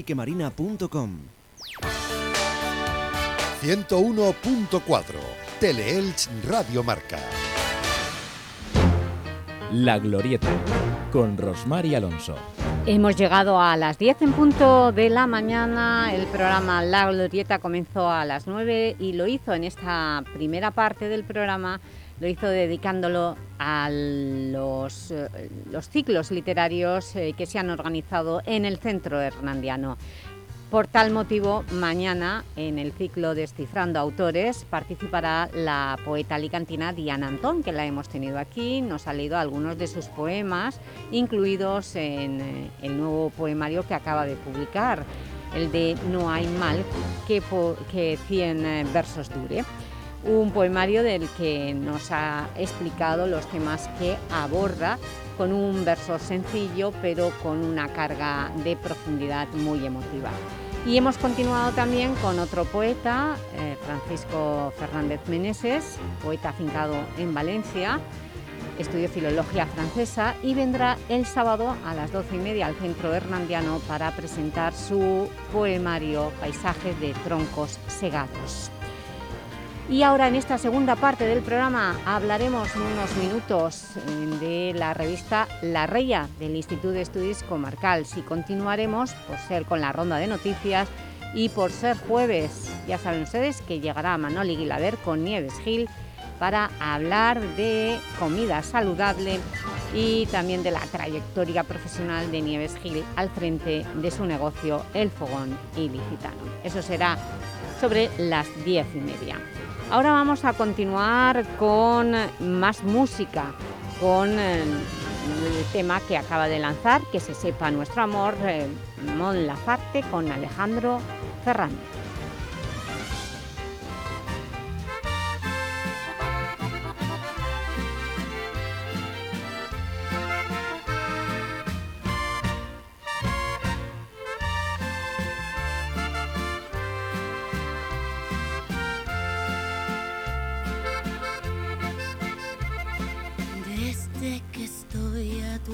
eliquemarina.com. 101.4 Teleelch Radio Marca. La Glorieta, con Rosmar y Alonso. Hemos llegado a las 10 en punto de la mañana, el programa La Glorieta comenzó a las 9 y lo hizo en esta primera parte del programa, lo hizo dedicándolo a los, eh, los ciclos literarios eh, que se han organizado en el Centro Hernandiano. Por tal motivo, mañana en el ciclo Descifrando Autores participará la poeta alicantina Diana Antón, que la hemos tenido aquí, nos ha leído algunos de sus poemas, incluidos en eh, el nuevo poemario que acaba de publicar, el de No hay mal que, que 100 eh, versos dure. Un poemario del que nos ha explicado los temas que aborda con un verso sencillo pero con una carga de profundidad muy emotiva. Y hemos continuado también con otro poeta, eh, Francisco Fernández Meneses, poeta afincado en Valencia, estudió Filología Francesa y vendrá el sábado a las doce y media al Centro Hernandiano para presentar su poemario Paisajes de troncos segados. Y ahora en esta segunda parte del programa hablaremos en unos minutos eh, de la revista La Reya del Instituto de Estudios Comarcals y continuaremos por ser con la ronda de noticias y por ser jueves. Ya saben ustedes que llegará Manoli Guilaber con Nieves Gil para hablar de comida saludable y también de la trayectoria profesional de Nieves Gil al frente de su negocio El Fogón Ilicitano. Eso será sobre las diez y media. Ahora vamos a continuar con más música, con eh, el tema que acaba de lanzar, que se sepa nuestro amor, eh, Mon Lafarte con Alejandro Ferrando.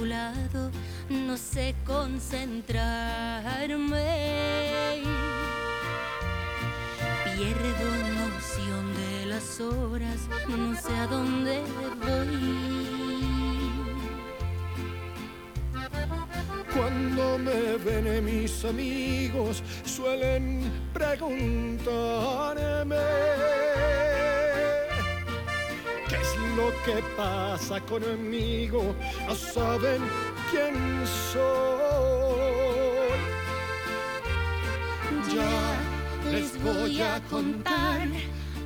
No sé concentrarme. Pierdo noción de las horas, no sé a dónde voy. Cuando me ven mis amigos suelen preguntarme lo que pasa conmigo? No saben quién soy. Ya les voy a contar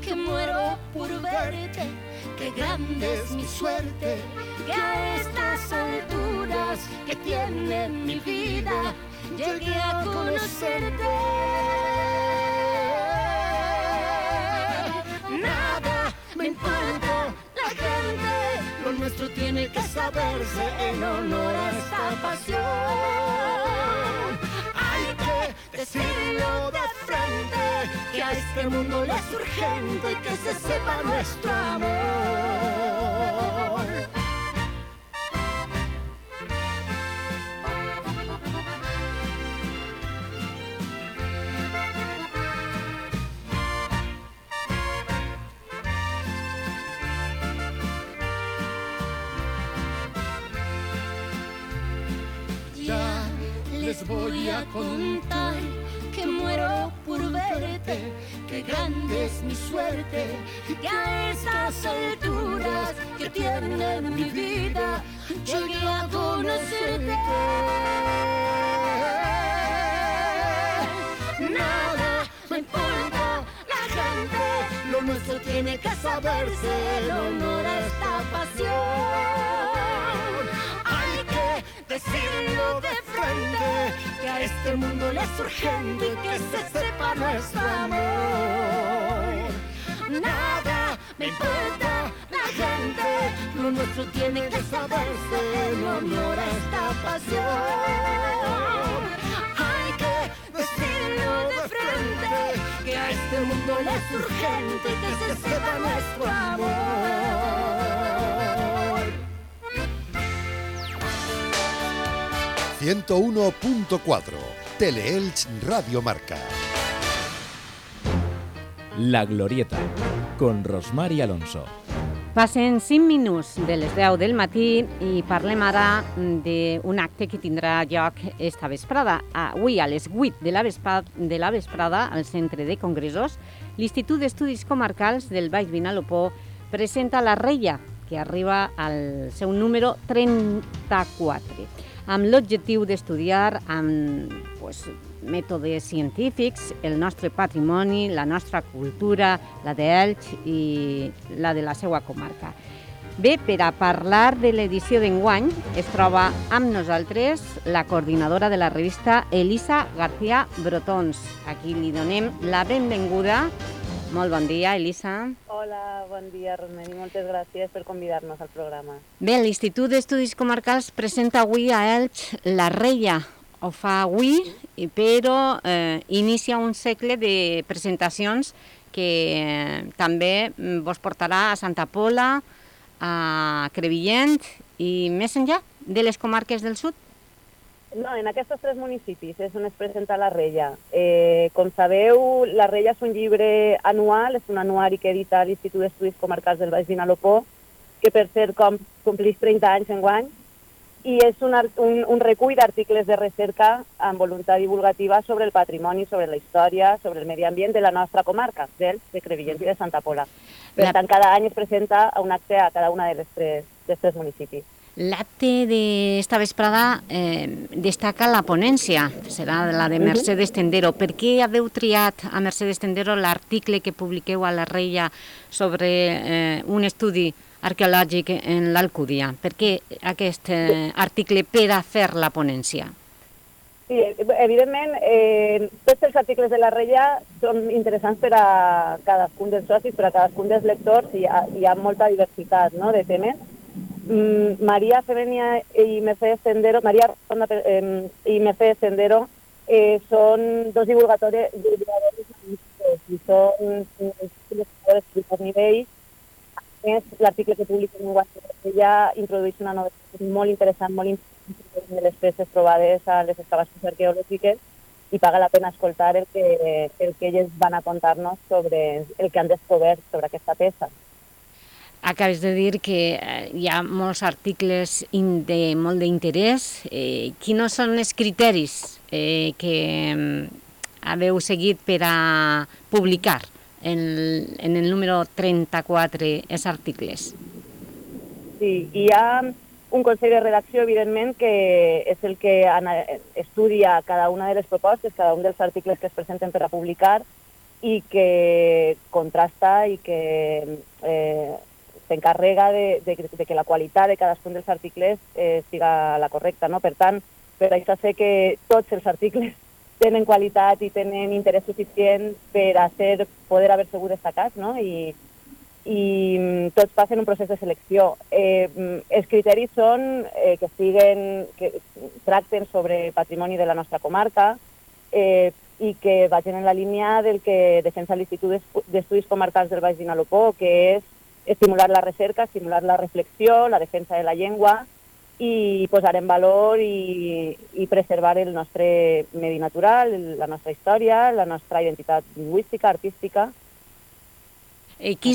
que muero por verte, que grande es mi suerte, que a estas alturas que tiene mi vida llegué a conocerte. Lo nuestro tiene que saberse en honor a esta pasión. Hay que decirlo de frente, que a este mundo le es urgente que se sepa nuestro amor. Les voy a contar que muero por verte, que grande es mi suerte, que a estas alturas que tiene mi vida llegué a conocerte. Nada me importa la gente, lo nuestro tiene que saberse en honor a esta pasión. Decirlo de frente, que a a este mundo le es urgente que se sepa nuestro amor. Nada me importa la gente, lo nuestro tiene que saberse, no honora esta pasión. Hay que decirlo de frente, que a este mundo le es urgente que se sepa nuestro amor. 101.4 Teleelch Radio Marca. La Glorieta, con Rosmar i Alonso. Passen 5 minuts de les 10 del matí i parlem ara d'un acte que tindrà lloc esta vesprada. Avui, a les 8 de la, vesprada, de la vesprada, al Centre de Congressos, l'Institut d'Estudis Comarcals del Baix Vinalopó presenta la Reia, que arriba al seu número 34 amb l'objectiu d'estudiar amb pues, mètodes científics el nostre patrimoni, la nostra cultura, la d'Elx i la de la seva comarca. Bé, per a parlar de l'edició d'enguany es troba amb nosaltres la coordinadora de la revista Elisa García Brotons. Aquí li donem la benvinguda molt bon dia, Elisa. Hola, bon dia, Rosmeri. Moltes gràcies per convidar-nos al programa. Bé, l'Institut d'Estudis Comarcals presenta avui a Elx la Reia. Ho fa avui, però eh, inicia un segle de presentacions que eh, també vos portarà a Santa Pola, a Crevillent i més enllà de les comarques del sud. No, en aquests tres municipis és on es presenta la Reia. Eh, com sabeu, la Reia és un llibre anual, és un anuari que edita l'Institut d'Estudis Comarcals del Baix Vinalopó, que per cert com, complís 30 anys en guany, i és un, un, un recull d'articles de recerca amb voluntat divulgativa sobre el patrimoni, sobre la història, sobre el medi ambient de la nostra comarca, del, de Crevillent i de Santa Pola. Per tant, cada any es presenta un acte a cada una de les tres, dels tres municipis. L'acte d'esta vesprada eh, destaca la ponència, serà la de Mercedes Tendero. Per què haveu triat a Mercedes Tendero l'article que publiqueu a la Reia sobre eh, un estudi arqueològic en l'Alcúdia? Per què aquest eh, article per a fer la ponència? Sí, evidentment, eh, tots els articles de la Reia són interessants per a cadascun dels socis, per a cadascun dels lectors, i hi ha, hi ha molta diversitat no, de temes María Femenia y Mercedes Sendero, María eh, y Mercedes Sendero eh, son dos divulgadores, divulgadores y son divulgadores de primer nivell. És l'article que publiquen en WhatsApp ja introdueix una novetat molt interessant, molt important de les peces trobades a les excavacions arqueològiques i paga la pena escoltar el que, el que ells van a contar-nos sobre el que han descobert sobre aquesta peça. Acabes de dir que eh, hi ha molts articles de molt d'interès. Eh, quins són els criteris eh, que haveu seguit per a publicar en, en el número 34 els articles? Sí, hi ha un consell de redacció, evidentment, que és el que estudia cada una de les propostes, cada un dels articles que es presenten per a publicar i que contrasta i que eh, s'encarrega de, de, de que la qualitat de cadascun dels articles eh, siga la correcta. No? Per tant, per això sé que tots els articles tenen qualitat i tenen interès suficient per a ser, poder haver sigut destacats no? I, i mm, tots passen un procés de selecció. Eh, mm, els criteris són eh, que siguen, que tracten sobre patrimoni de la nostra comarca eh, i que vagin en la línia del que defensa l'Institut d'Estudis Comarcals del Baix Vinalopó, que és estimular la recerca, estimular la reflexió, la defensa de la llengua i posar en valor i, i preservar el nostre medi natural, la nostra història, la nostra identitat lingüística, artística. I, qui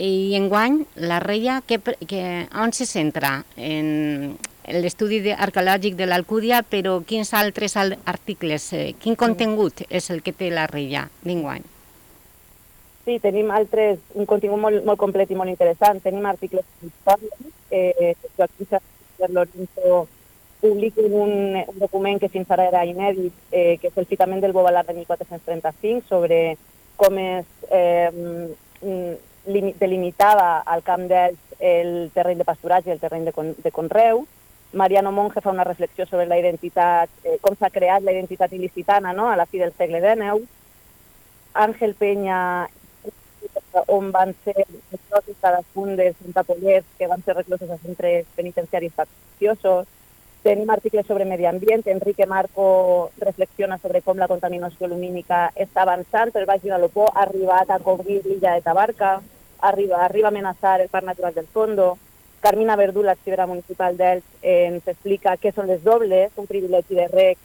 I enguany, la Reia, que, que, on se centra? En l'estudi arqueològic de l'Alcúdia, però quins altres articles, eh, quin contingut és el que té la Reia d'enguany? Sí, tenim altres, un contingut molt, molt complet i molt interessant. Tenim articles d'història, eh, Joaquim Sánchez Lorenzo publica un, un document que fins ara era inèdit, eh, que és el citament del Bobalar de 1435, sobre com es eh, delimitava al camp d'Elx el terreny de pasturatge i el terreny de, con, de conreu. Mariano Monge fa una reflexió sobre la identitat, eh, com s'ha creat la identitat il·licitana no? a la fi del segle XIX. Àngel Penya, on van ser reclosos cadascun dels centapolers que van ser reclosos a centres penitenciaris faciosos. Tenim articles sobre medi ambient. Enrique Marco reflexiona sobre com la contaminació lumínica està avançant. El Baix Vinalopó ha arribat a cobrir l'illa de Tabarca, arriba, arriba a amenaçar el Parc Natural del Fondo. Carmina Verdú, l'arxivera municipal d'Elx, eh, ens explica què són les dobles, un privilegi de rec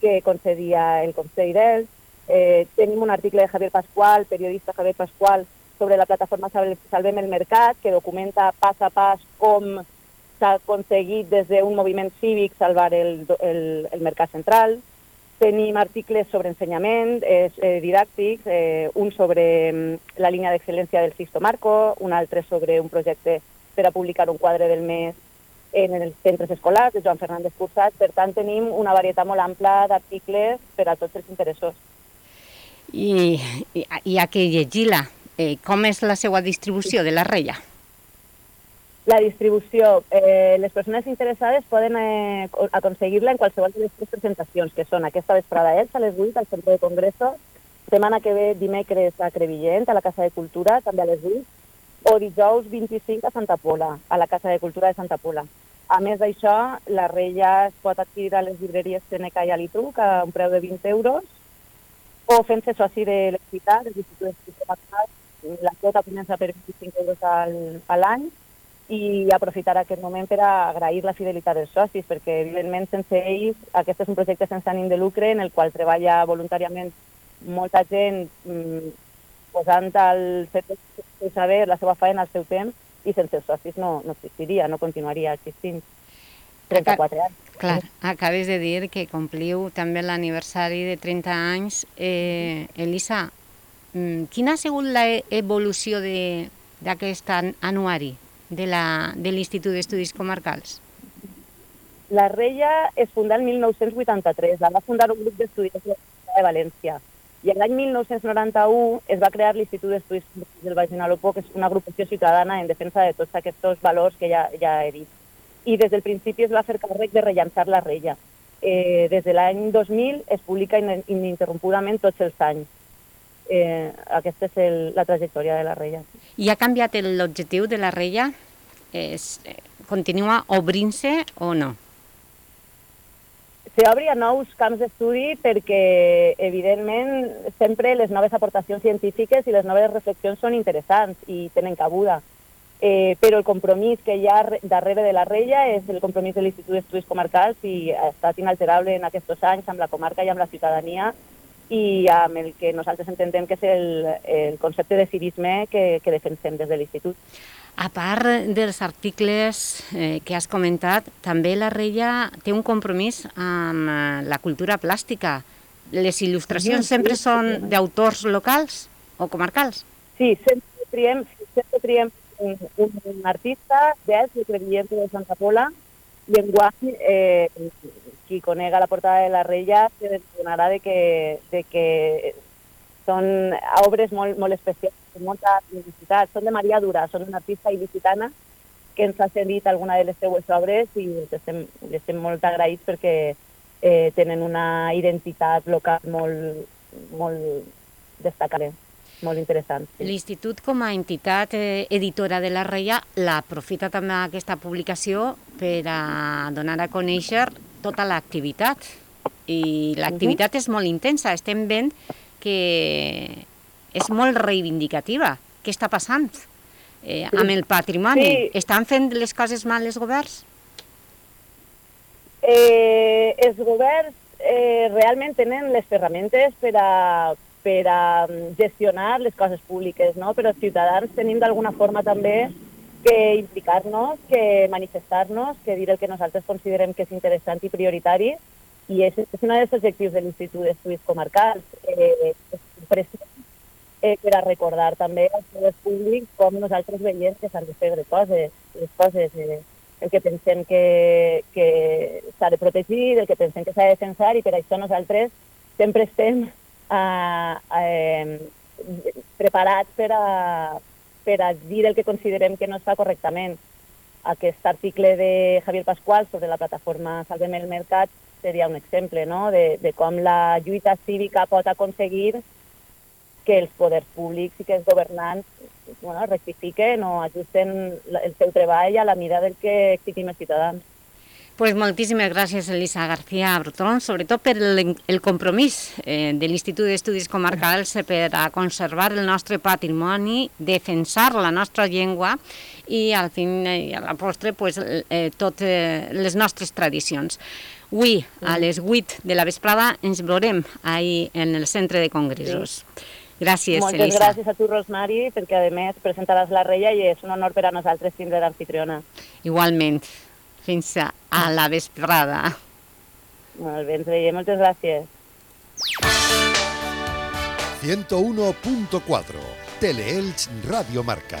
que concedia el Consell d'Elx. Eh, tenim un article de Javier Pascual, periodista Javier Pascual, sobre la plataforma Salvem el Mercat, que documenta pas a pas com s'ha aconseguit des d'un moviment cívic salvar el, el, el mercat central. Tenim articles sobre ensenyament eh, didàctics, eh, un sobre mm, la línia d'excel·lència del Sisto Marco, un altre sobre un projecte per a publicar un quadre del mes en els centres escolars de Joan Fernández Cursat. Per tant, tenim una varietat molt ampla d'articles per a tots els interessos. I, i, i a que llegir-la, eh, com és la seva distribució de la reia? La distribució, eh, les persones interessades poden eh, aconseguir-la en qualsevol de les tres presentacions, que són aquesta vesprada a a les 8, al Centre de Congressos, setmana que ve dimecres a Crevillent, a la Casa de Cultura, també a les 8, o dijous 25 a Santa Pola, a la Casa de Cultura de Santa Pola. A més d'això, la reia es pot adquirir a les llibreries Seneca i Alitruc a un preu de 20 euros, o fent-se soci de l'Equitat, de d'Estudis la quota comença per 25 euros al, a l'any, i aprofitar aquest moment per a agrair la fidelitat dels socis, perquè evidentment sense ells aquest és un projecte sense ànim de lucre en el qual treballa voluntàriament molta gent mm, posant al seu saber la seva feina al seu temps i sense els socis no, no existiria, no continuaria existint. 34 anys. Clar, acabes de dir que compliu també l'aniversari de 30 anys. Eh, Elisa, mm, quina ha sigut l'evolució d'aquest anuari de l'Institut d'Estudis Comarcals? La Reia es fundà el 1983, la va fundar un grup d'estudis de València. I l'any 1991 es va crear l'Institut d'Estudis del Baix Vinalopó, que és una agrupació ciutadana en defensa de tots aquests valors que ja, ja he dit. I des del principi es va fer càrrec de rellançar la Reia. Eh, des de l'any 2000 es publica ininterrompudament tots els anys. Eh, aquesta és el, la trajectòria de la Reia. I ha canviat l'objectiu de la Reia? Es, eh, continua obrint-se o no? s'obri a nous camps d'estudi perquè, evidentment, sempre les noves aportacions científiques i les noves reflexions són interessants i tenen cabuda. Eh, però el compromís que hi ha darrere de la Reia és el compromís de l'Institut d'Estudis Comarcals i ha estat inalterable en aquests anys amb la comarca i amb la ciutadania i amb el que nosaltres entenem que és el, el concepte de civisme que, que defensem des de l'Institut. A part dels articles eh, que has comentat, també la Reia té un compromís amb eh, la cultura plàstica. Les il·lustracions sempre són d'autors locals o comarcals? Sí, sempre triem, sempre triem un, artista d'Els, de Crevillent de Santa Pola, i en guany, eh, qui conega la portada de la Reia se donarà de que, de que són obres molt, molt especials, amb molta publicitat. Són de Maria Dura, són una artista il·licitana que ens ha cedit alguna de les seues obres i els estem, estem molt agraïts perquè eh, tenen una identitat local molt, molt destacable, molt interessant. Sí. L'Institut, com a entitat eh, editora de la Reia, l'aprofita també aquesta publicació per a donar a conèixer tota l'activitat. I l'activitat uh -huh. és molt intensa. Estem veient que és molt reivindicativa. Què està passant eh, amb el patrimoni? Sí. Estan fent les coses mal els governs? Eh, els governs eh, realment tenen les ferramentes per a, per a mm, gestionar les coses públiques, no? però els ciutadans tenim d'alguna forma també que implicar-nos, que manifestar-nos, que dir el que nosaltres considerem que és interessant i prioritari, i és, és un dels objectius de l'Institut d'Estudis Comarcals, eh, eh, per a recordar també als poders públics com nosaltres veiem que s'han de fer de coses, les coses, eh, el que pensem que, que s'ha de protegir, el que pensem que s'ha de defensar, i per això nosaltres sempre estem eh, eh, preparats per a, per a dir el que considerem que no es fa correctament aquest article de Javier Pascual sobre la plataforma Salvem el Mercat seria un exemple no? de, de com la lluita cívica pot aconseguir que els poders públics i que els governants bueno, rectifiquen o ajusten el seu treball a la mida del que exigim els ciutadans. Pues moltíssimes gràcies, Elisa García Brotón, sobretot per el, el compromís eh, de l'Institut d'Estudis Comarcals per a conservar el nostre patrimoni, defensar la nostra llengua i al fin eh, i a la postre pues, eh, totes eh, les nostres tradicions. Avui, a les 8 de la vesprada, ens veurem ahir en el centre de congressos. Gràcies, Moltes Elisa. gràcies a tu, Rosmari, perquè a més presentaràs la reia i és un honor per a nosaltres tindre d'anfitriona. Igualment. Fins a, la vesprada. Molt bé, ens veiem. Moltes gràcies. 101.4 Teleelch Radio Marca.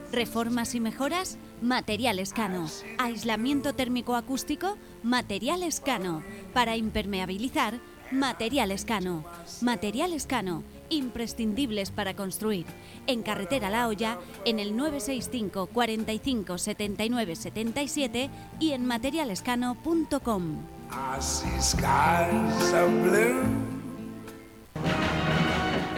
Reformas y mejoras, Materiales Cano. Aislamiento térmico acústico, Materiales Cano. Para impermeabilizar, Materiales Cano. Materiales Cano, imprescindibles para construir. En Carretera La Hoya, en el 965 45 79 77 y en materialescano.com.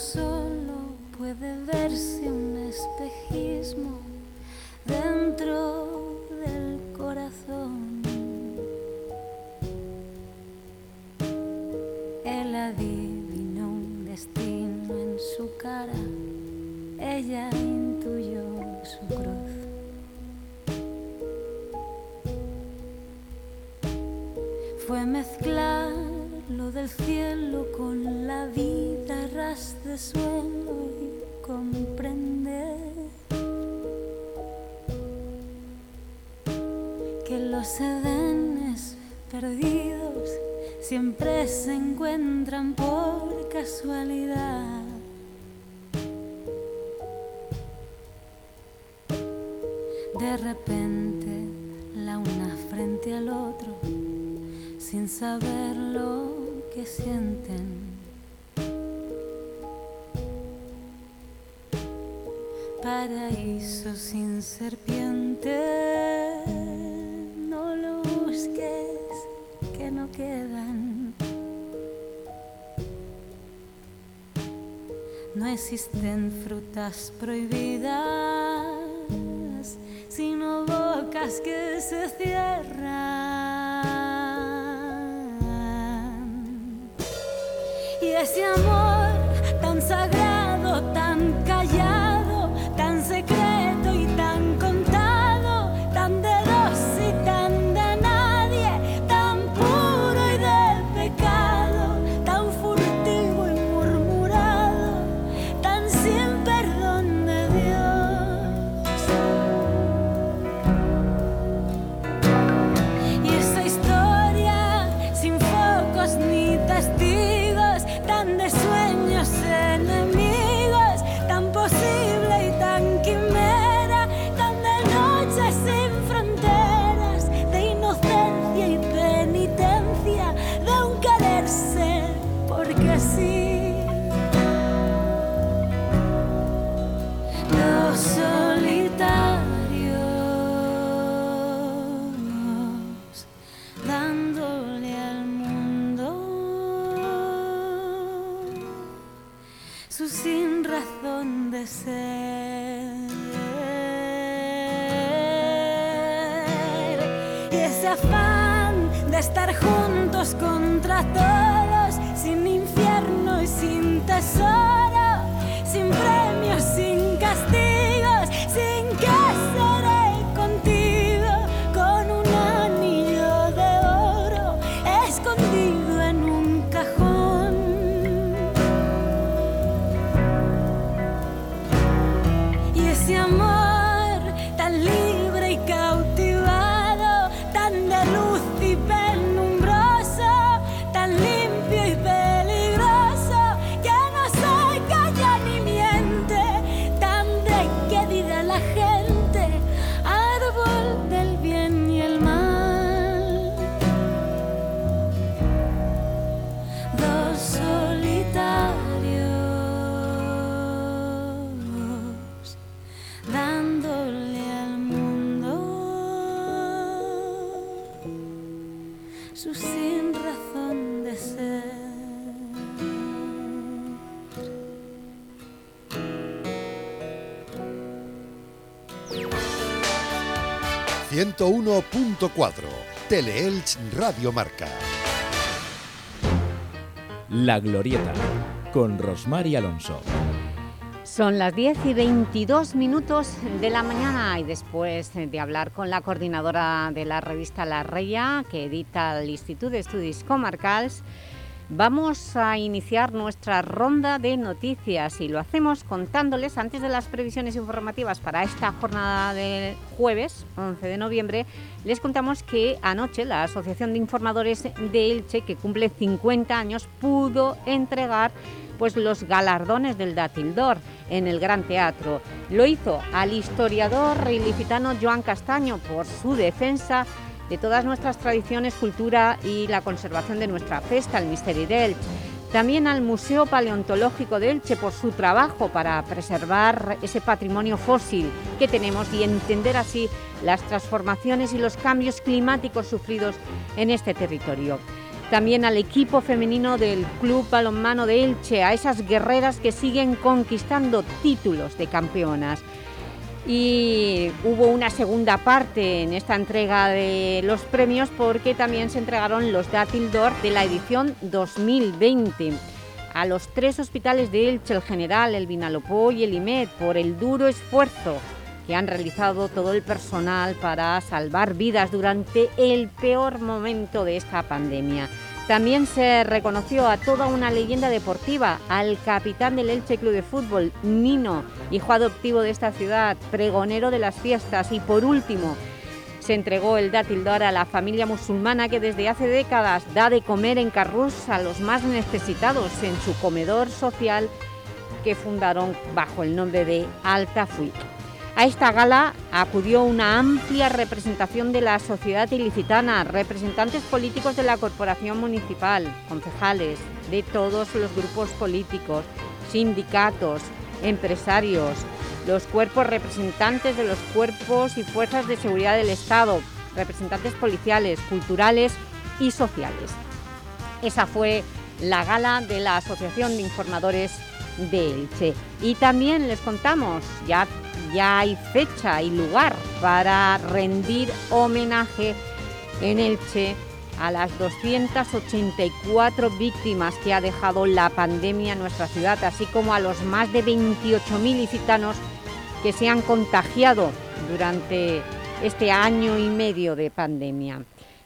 Como No existen frutas prohibidas, sino bocas que se cierran. Y ese amor tan sagrado, su sin razón de ser. 101.4 Teleelch Radio Marca. La Glorieta, con Rosmar y Alonso. Son las 10 y 22 minutos de la mañana y después de hablar con la coordinadora de la revista La Reya, que edita el Instituto de Estudios Comarcals, vamos a iniciar nuestra ronda de noticias y lo hacemos contándoles, antes de las previsiones informativas para esta jornada de jueves, 11 de noviembre, les contamos que anoche la Asociación de Informadores de Elche, que cumple 50 años, pudo entregar pues, los galardones del Datildor en el Gran Teatro. Lo hizo al historiador ilicitano Joan Castaño por su defensa de todas nuestras tradiciones, cultura y la conservación de nuestra festa, el Misteri d'Elche. También al Museo Paleontológico de Elche por su trabajo para preservar ese patrimonio fósil que tenemos y entender así las transformaciones y los cambios climáticos sufridos en este territorio. También al equipo femenino del Club Balonmano de Elche, a esas guerreras que siguen conquistando títulos de campeonas y hubo una segunda parte en esta entrega de los premios porque también se entregaron los Dátil d'Or de la edición 2020 a los tres hospitales de Elche, el General, el Vinalopó y el IMED por el duro esfuerzo que han realizado todo el personal para salvar vidas durante el peor momento de esta pandemia. También se reconoció a toda una leyenda deportiva, al capitán del Elche Club de Fútbol, Nino, hijo adoptivo de esta ciudad, pregonero de las fiestas y por último se entregó el dátil d'or a la familia musulmana que desde hace décadas da de comer en Carrús a los más necesitados en su comedor social que fundaron bajo el nombre de Alta Fuit. A esta gala acudió una amplia representación de la sociedad ilicitana, representantes políticos de la corporación municipal, concejales, de todos los grupos políticos, sindicatos, empresarios, los cuerpos representantes de los cuerpos y fuerzas de seguridad del Estado, representantes policiales, culturales y sociales. Esa fue la gala de la Asociación de Informadores de Elche. Y también les contamos, ya, ya hay fecha y lugar para rendir homenaje en Elche a las 284 víctimas que ha dejado la pandemia en nuestra ciudad, así como a los más de 28.000 licitanos que se han contagiado durante este año y medio de pandemia.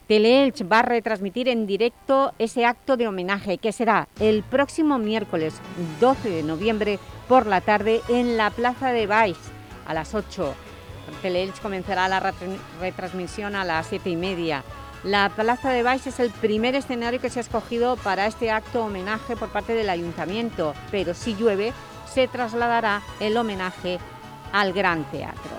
Teleelch va a retransmitir en directo ese acto de homenaje que será el próximo miércoles 12 de noviembre por la tarde en la Plaza de Baix a las 8. Teleelch comenzará la retransmisión a las 7 y media. La Plaza de Baix es el primer escenario que se ha escogido para este acto homenaje por parte del Ayuntamiento, pero si llueve se trasladará el homenaje al Gran Teatro.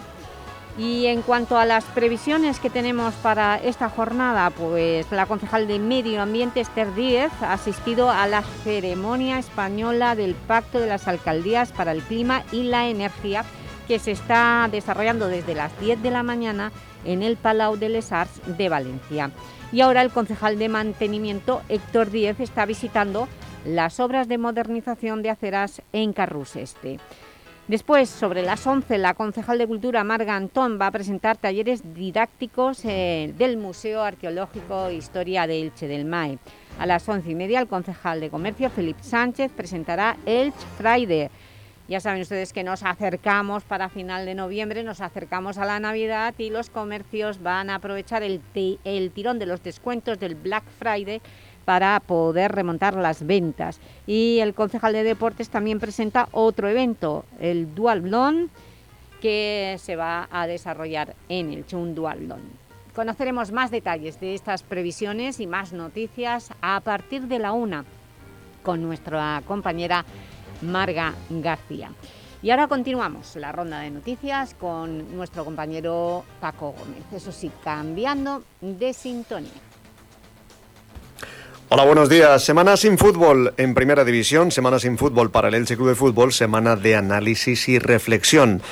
Y en cuanto a las previsiones que tenemos para esta jornada, pues la concejal de Medio Ambiente, Esther Díez, ha asistido a la ceremonia española del Pacto de las Alcaldías para el Clima y la Energía, que se está desarrollando desde las 10 de la mañana en el Palau de les Arts de Valencia. Y ahora el concejal de Mantenimiento, Héctor Díez, está visitando las obras de modernización de aceras en Carrús Este. Después, sobre las 11, la concejal de Cultura, Marga Antón, va a presentar talleres didácticos eh, del Museo Arqueológico Historia de Elche del MAE. A las once y media, el concejal de Comercio, Felipe Sánchez, presentará Elche Friday. Ya saben ustedes que nos acercamos para final de noviembre, nos acercamos a la Navidad y los comercios van a aprovechar el, el tirón de los descuentos del Black Friday para poder remontar las ventas. Y el concejal de Deportes también presenta otro evento, el Dual Blon, que se va a desarrollar en el un Dual Blon. Conoceremos más detalles de estas previsiones y más noticias a partir de la una con nuestra compañera Marga García. Y ahora continuamos la ronda de noticias con nuestro compañero Paco Gómez. Eso sí, cambiando de sintonía. Hola, buenos días. Semana sin fútbol en Primera División, semana sin fútbol para el Elche Club de Fútbol, semana de análisis y reflexión.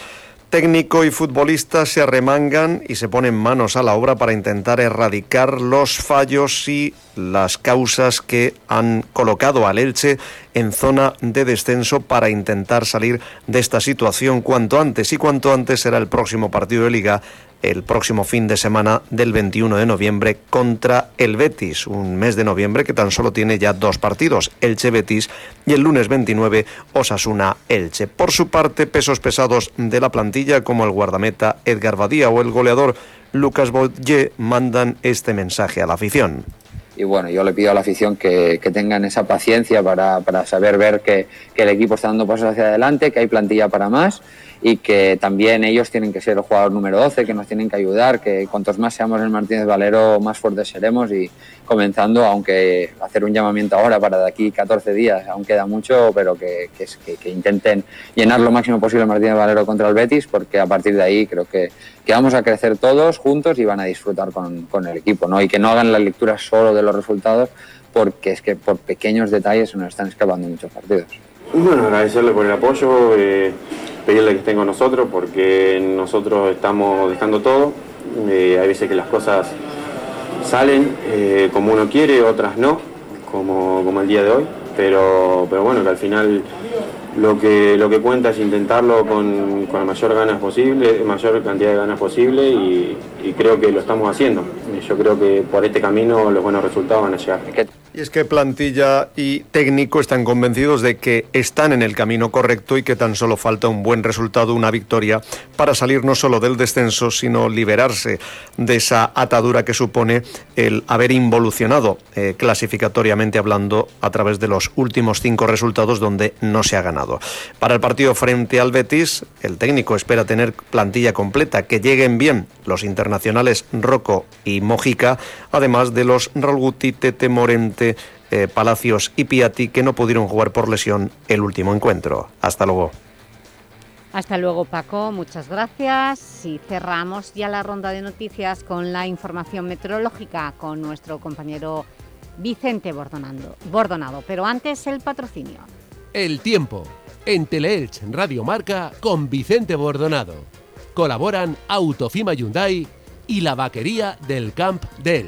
Técnico y futbolista se arremangan y se ponen manos a la obra para intentar erradicar los fallos y las causas que han colocado al Elche en zona de descenso para intentar salir de esta situación cuanto antes. Y cuanto antes será el próximo partido de liga el próximo fin de semana del 21 de noviembre contra el Betis, un mes de noviembre que tan solo tiene ya dos partidos, Elche-Betis y el lunes 29 Osasuna-Elche. Por su parte, pesos pesados de la plantilla como el guardameta Edgar Badía o el goleador Lucas Boyer mandan este mensaje a la afición y bueno, yo le pido a la afición que, tengan esa paciencia para, saber ver que, que, el equipo está dando pasos hacia adelante, que hay plantilla para más y que también ellos tienen que ser el jugador número 12, que nos tienen que ayudar, que cuantos más seamos el Martínez Valero, más fuertes seremos y comenzando, aunque hacer un llamamiento ahora para de aquí 14 días, aún queda mucho, pero que, que, intenten llenar lo máximo posible el Martínez Valero contra el Betis, porque a partir de ahí creo que, que vamos a crecer todos juntos y van a disfrutar con, con el equipo, ¿no? y que no hagan la lectura solo de los resultados, porque es que por pequeños detalles se nos están escapando muchos partidos. Bueno, agradecerle por el apoyo. Eh pedirle que estén con nosotros porque nosotros estamos dejando todo. Eh, hay veces que las cosas salen eh, como uno quiere, otras no, como, como el día de hoy, pero, pero bueno, que al final lo que, lo que cuenta es intentarlo con, con la mayor ganas posible, mayor cantidad de ganas posible y, y creo que lo estamos haciendo. Yo creo que por este camino los buenos resultados van a llegar. Y es que plantilla y técnico están convencidos de que están en el camino correcto y que tan solo falta un buen resultado, una victoria, para salir no solo del descenso, sino liberarse de esa atadura que supone el haber involucionado eh, clasificatoriamente hablando a través de los últimos cinco resultados donde no se ha ganado. Para el partido frente al Betis, el técnico espera tener plantilla completa, que lleguen bien los internacionales Rocco y Mojica, además de los Ralguti, Tete Morente, eh, Palacios y Piatti, que no pudieron jugar por lesión el último encuentro. Hasta luego. Hasta luego, Paco. Muchas gracias. Y cerramos ya la ronda de noticias con la información meteorológica con nuestro compañero Vicente Bordonado. Bordonado. Pero antes, el patrocinio. El tiempo. En Teleelch Radio Marca con Vicente Bordonado. Colaboran Autofima Hyundai y la vaquería del Camp de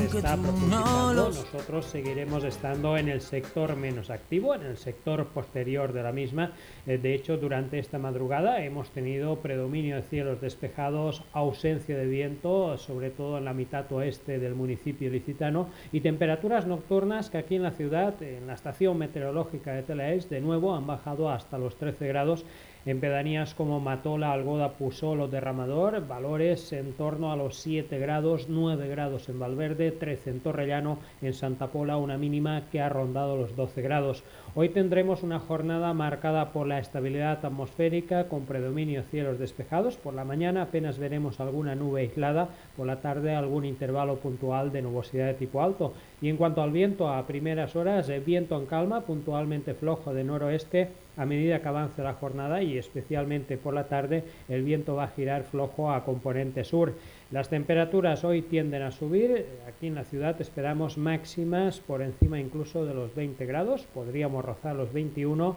Elche. está nosotros seguiremos estando en el sector menos activo, en el sector posterior de la misma. Eh, de hecho, durante esta madrugada hemos tenido predominio de cielos despejados, ausencia de viento, sobre todo en la mitad oeste del municipio licitano, y temperaturas nocturnas que aquí en la ciudad, en la estación meteorológica de Telaes, de nuevo han bajado hasta los 13 grados en pedanías como Matola, Algoda, Pusol o Derramador, valores en torno a los 7 grados, 9 grados en Valverde, 13 en Torrellano, en Santa Pola una mínima que ha rondado los 12 grados. Hoy tendremos una jornada marcada por la estabilidad atmosférica con predominio cielos despejados. Por la mañana apenas veremos alguna nube aislada, por la tarde algún intervalo puntual de nubosidad de tipo alto. Y en cuanto al viento, a primeras horas, eh, viento en calma, puntualmente flojo de noroeste a medida que avance la jornada y especialmente por la tarde el viento va a girar flojo a componente sur. Las temperaturas hoy tienden a subir, aquí en la ciudad esperamos máximas por encima incluso de los 20 grados, podríamos rozar los 21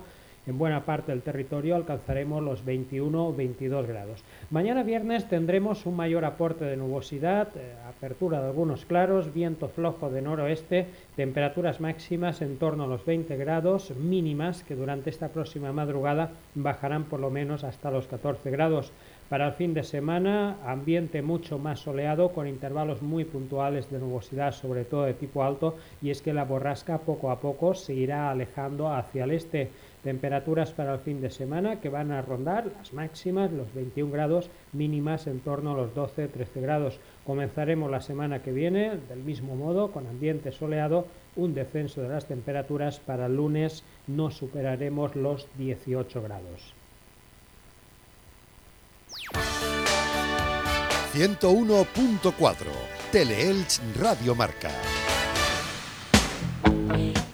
en buena parte del territorio alcanzaremos los 21 o 22 grados. Mañana viernes tendremos un mayor aporte de nubosidad, eh, apertura de algunos claros, viento flojo de noroeste, temperaturas máximas en torno a los 20 grados, mínimas que durante esta próxima madrugada bajarán por lo menos hasta los 14 grados. Para el fin de semana, ambiente mucho más soleado con intervalos muy puntuales de nubosidad, sobre todo de tipo alto, y es que la borrasca poco a poco se irá alejando hacia el este. Temperaturas para el fin de semana que van a rondar las máximas, los 21 grados, mínimas en torno a los 12-13 grados. Comenzaremos la semana que viene del mismo modo, con ambiente soleado, un descenso de las temperaturas. Para el lunes no superaremos los 18 grados. 101.4 Teleelch Radio Marca.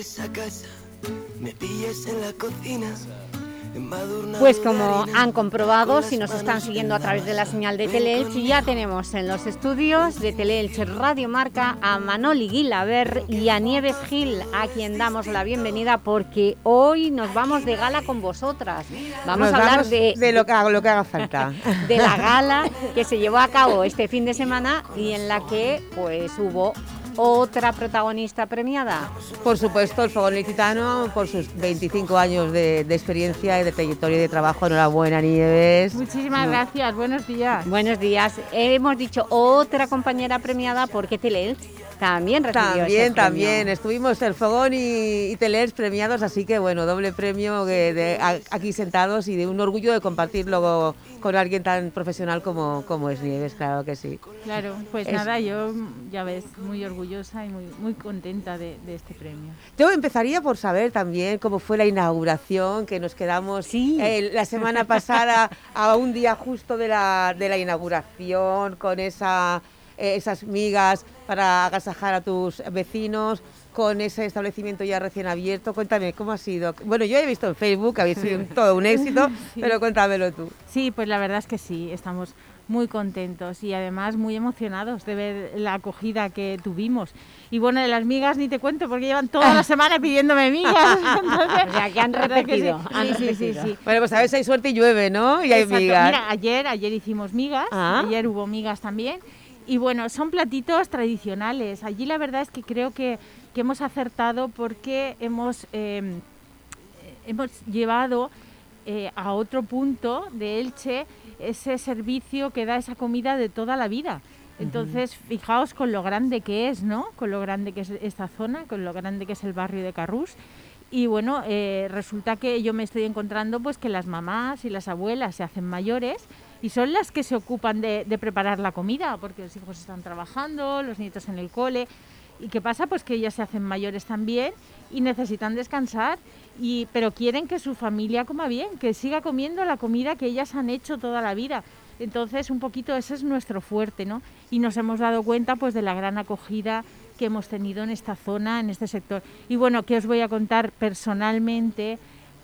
Que vuelves a casa, me pillas en la cocina. embadurnado Pues como han comprobado, si nos están siguiendo a través de la señal de Teleelch, ya tenemos en los estudios de Teleelch Radio Marca a Manoli Guilaber y a Nieves Gil, a quien damos la bienvenida porque hoy nos vamos de gala con vosotras. Vamos Nos a hablar vamos de, de lo que, haga- lo que haga falta. de la gala que se llevó a cabo este fin de semana y en la que pues hubo otra protagonista premiada. Por supuesto, el Fogón Licitano, por sus 25 años de, de experiencia y de trayectoria y de trabajo. Enhorabuena, Nieves. Muchísimas No. gracias, buenos días. Buenos días. Hemos dicho otra compañera premiada porque Teleelch también recibió ese También, premio. también. Estuvimos el Fogón y, y Telers premiados, así que bueno, doble premio que de- a- aquí sentados y de un orgullo de compartirlo con alguien tan profesional como, como es Nieves, claro que sí. Claro, pues Es- nada, yo ya ves, muy orgullosa y muy, muy contenta de, de este premio. Yo empezaría por saber también cómo fue la inauguración, que nos quedamos eh, la semana pasada a un día justo de la, de la inauguración, con esa, esas migas para agasajar a tus vecinos, con ese establecimiento ya recién abierto. Cuéntame, ¿cómo ha sido? Bueno, yo he visto en Facebook que habéis sido un- todo un éxito, Sí. pero cuéntamelo tú. Sí, pues la verdad es que sí, estamos muy contentos y además muy emocionados de ver la acogida que tuvimos. Y bueno, de las migas ni te cuento porque llevan toda la semana pidiéndome migas. Entonces, O sea, que han verdad que sí. repetido, han Sí, sí, repetido. Bueno, pues a si hay suerte y llueve, ¿no? Y hay Exacto. migas. Mira, ayer, ayer hicimos migas, Ah. ayer hubo migas también. Y bueno, son platitos tradicionales. Allí la verdad es que creo que, que hemos acertado porque hemos, eh, hemos llevado eh, a otro punto de Elche ese servicio que da esa comida de toda la vida. Entonces, fijaos con lo grande que es, ¿no? Con lo grande que es esta zona, con lo grande que es el barrio de Carrús. Y bueno, eh, resulta que yo me estoy encontrando pues que las mamás y las abuelas se hacen mayores y son las que se ocupan de, preparar la comida, porque los hijos están trabajando, los nietos en el cole. ¿Y qué pasa? Pues que ellas se hacen mayores también y necesitan descansar, y, pero quieren que su familia coma bien, que siga comiendo la comida que ellas han hecho toda la vida. Entonces, un poquito ese es nuestro fuerte, ¿no? Y nos hemos dado cuenta pues de la gran acogida que hemos tenido en esta zona, en este sector. Y bueno, ¿qué os voy a contar personalmente?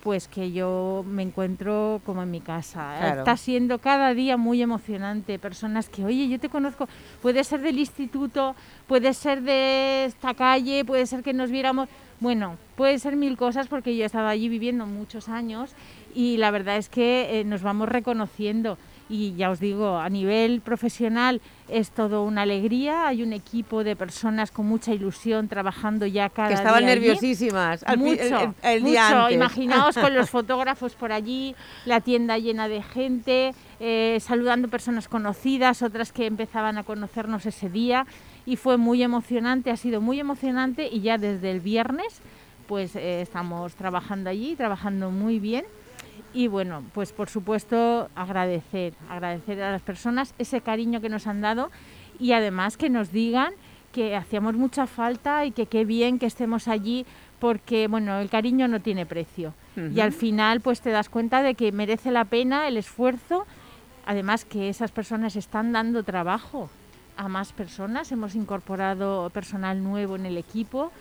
Pues que yo me encuentro como en mi casa. Claro. Está siendo cada día muy emocionante. Personas que, oye, yo te conozco, puede ser del instituto, puede ser de esta calle, puede ser que nos viéramos. Bueno, puede ser mil cosas porque yo he estado allí viviendo muchos años y la verdad es que eh, nos vamos reconociendo. Y ya os digo, a nivel profesional es todo una alegría. Hay un equipo de personas con mucha ilusión trabajando ya cada Que estaban día allí. nerviosísimas al Mucho, el- el- el día mucho. antes. Imaginaos con los fotógrafos por allí, la tienda llena de gente, eh, saludando personas conocidas, otras que empezaban a conocernos ese día. Y fue muy emocionante, ha sido muy emocionante y ya desde el viernes pues eh, estamos trabajando allí, trabajando muy bien. Y bueno, pues por supuesto agradecer, agradecer a las personas ese cariño que nos han dado y además que nos digan que hacíamos mucha falta y que qué bien que estemos allí porque bueno, el cariño no tiene precio. Y al final pues te das cuenta de que merece la pena el esfuerzo, además que esas personas están dando trabajo a más personas, hemos incorporado personal nuevo en el equipo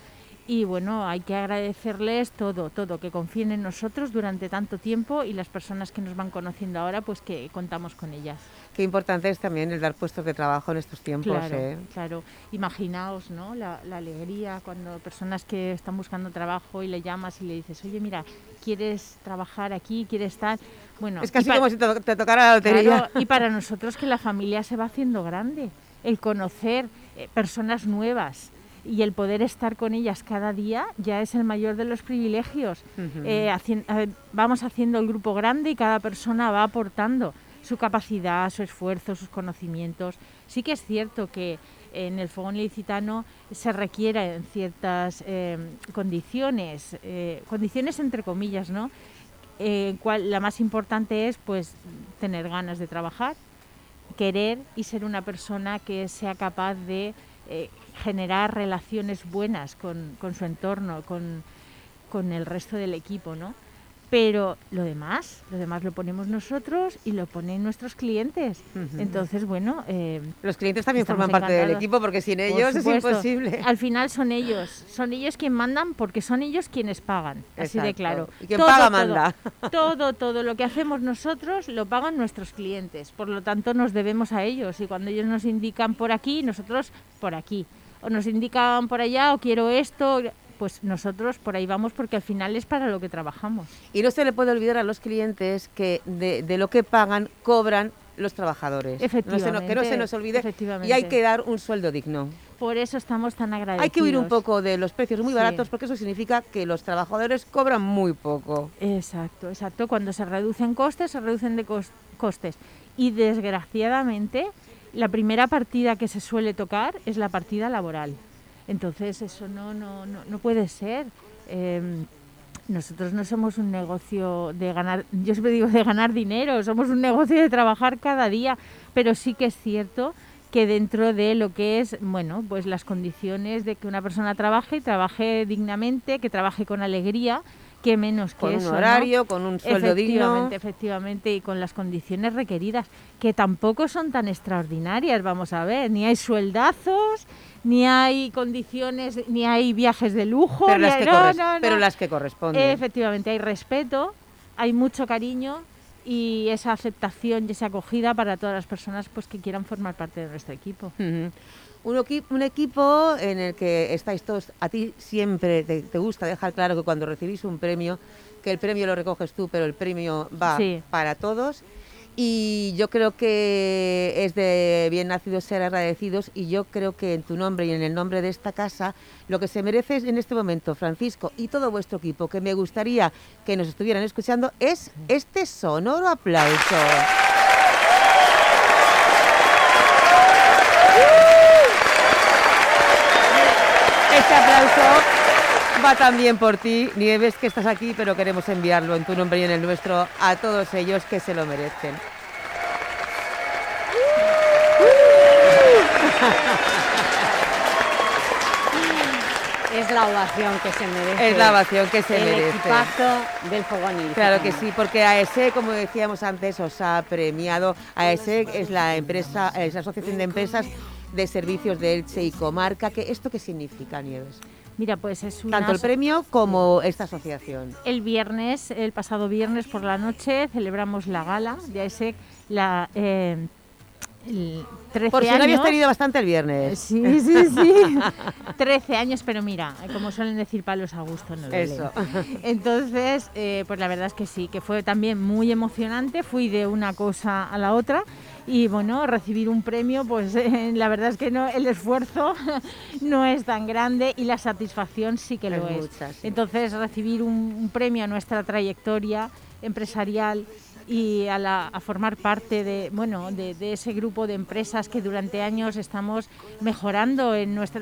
y bueno, hay que agradecerles todo, todo, que confíen en nosotros durante tanto tiempo y las personas que nos van conociendo ahora, pues que contamos con ellas. Qué importante es también el dar puestos de trabajo en estos tiempos. Claro, ¿eh? claro. Imaginaos, ¿no? La, la alegría cuando personas que están buscando trabajo y le llamas y le dices, oye, mira, ¿quieres trabajar aquí? ¿Quieres estar? Bueno, Es casi como si te, te tocara la lotería. Claro, y para nosotros que la familia se va haciendo grande, el conocer eh, personas nuevas y el poder estar con ellas cada día ya es el mayor de los privilegios. Eh, eh, vamos haciendo el grupo grande y cada persona va aportando su capacidad, su esfuerzo, sus conocimientos. Sí que es cierto que en el fogón ilicitano se requieren ciertas eh, condiciones, eh, condiciones entre comillas, ¿no? Cual, la más importante es pues tener ganas de trabajar, querer y ser una persona que sea capaz de eh, generar relaciones buenas con, con su entorno, con, con el resto del equipo, ¿no? Pero lo demás, lo demás lo ponemos nosotros y lo ponen nuestros clientes. Entonces, bueno... eh, Los clientes también forman parte del equipo porque sin ellos es imposible. Al final son ellos, son ellos quienes mandan porque son ellos quienes pagan, así de claro. Y quien paga, todo, manda. Todo, todo lo que hacemos nosotros lo pagan nuestros clientes, por lo tanto nos debemos a ellos y cuando ellos nos indican por aquí, nosotros por aquí. O nos indican por allá o quiero esto, pues nosotros por ahí vamos porque al final es para lo que trabajamos. Y no se le puede olvidar a los clientes que de, de lo que pagan cobran los trabajadores. No se nos- que no se Efectivamente, nos olvide. Y efectivamente. hay que dar un sueldo digno. Por eso estamos tan agradecidos. Hay que huir un poco de los precios muy Sí. baratos porque eso significa que los trabajadores cobran muy poco. Exacto, exacto. Cuando se reducen costes, se reducen de cos- costes. Y desgraciadamente, la primera partida que se suele tocar es la partida laboral. Entonces, eso no, no, no, no puede ser. Em, nosotros no somos un negocio de ganar, yo siempre digo de ganar dinero, somos un negocio de trabajar cada día, pero sí que es cierto que dentro de lo que es, bueno, pues las condiciones de que una persona trabaje, trabaje dignamente, que trabaje con alegría, que menos que Con un eso, ¿no? horario, con un sueldo digno. Efectivamente, efectivamente, y con las condiciones requeridas, que tampoco son tan extraordinarias, vamos a ver, ni hay sueldazos, ni hay condiciones, ni hay viajes de lujo, Pero las hay- que no, no. pero las que corresponden. Efectivamente, hay respeto, hay mucho cariño y esa aceptación y esa acogida para todas las personas pues que quieran formar parte de nuestro equipo. Un, equi- un equipo en el que estáis todos, a ti siempre te, te gusta dejar claro que cuando recibís un premio, que el premio lo recoges tú, pero el premio va Sí. para todos. Y yo creo que es de bien nacidos ser agradecidos y yo creo que en tu nombre y en el nombre de esta casa lo que se merece en este momento, Francisco, y todo vuestro equipo, que me gustaría que nos estuvieran escuchando, es este sonoro aplauso. Este aplauso va también por ti, Nieves, que estás aquí, pero queremos enviarlo en tu nombre y en el nuestro a todos ellos que se lo merecen. Es la ovación que se merece. Es la ovación que se el merece. equipazo del ilicitano. Claro que sí, porque AESE, como decíamos antes, os ha premiado. AESE es la empresa, es la Asociación de Empresas de Servicios de Elche y Comarca. Que, ¿Esto qué significa, Nieves? Mira, pues es una Tanto el premio como esta asociación. El viernes, el pasado viernes por la noche, celebramos la gala de AESEC, la eh, el 13 Por si no años. habías tenido bastante el viernes. Sí, sí, sí. 13 años, pero mira, como suelen decir palos a gusto, no. Eso. Entonces, eh, pues la verdad es que sí, que fue también muy emocionante. Fui de una cosa a la otra y bueno, recibir un premio, pues eh, la verdad es que no, el esfuerzo no es tan grande y la satisfacción sí que lo Es es. mucha, sí. Entonces, recibir un, un premio a nuestra trayectoria empresarial y a, la- a formar parte de, bueno, de, de ese grupo de empresas que durante años estamos mejorando, en nuestra,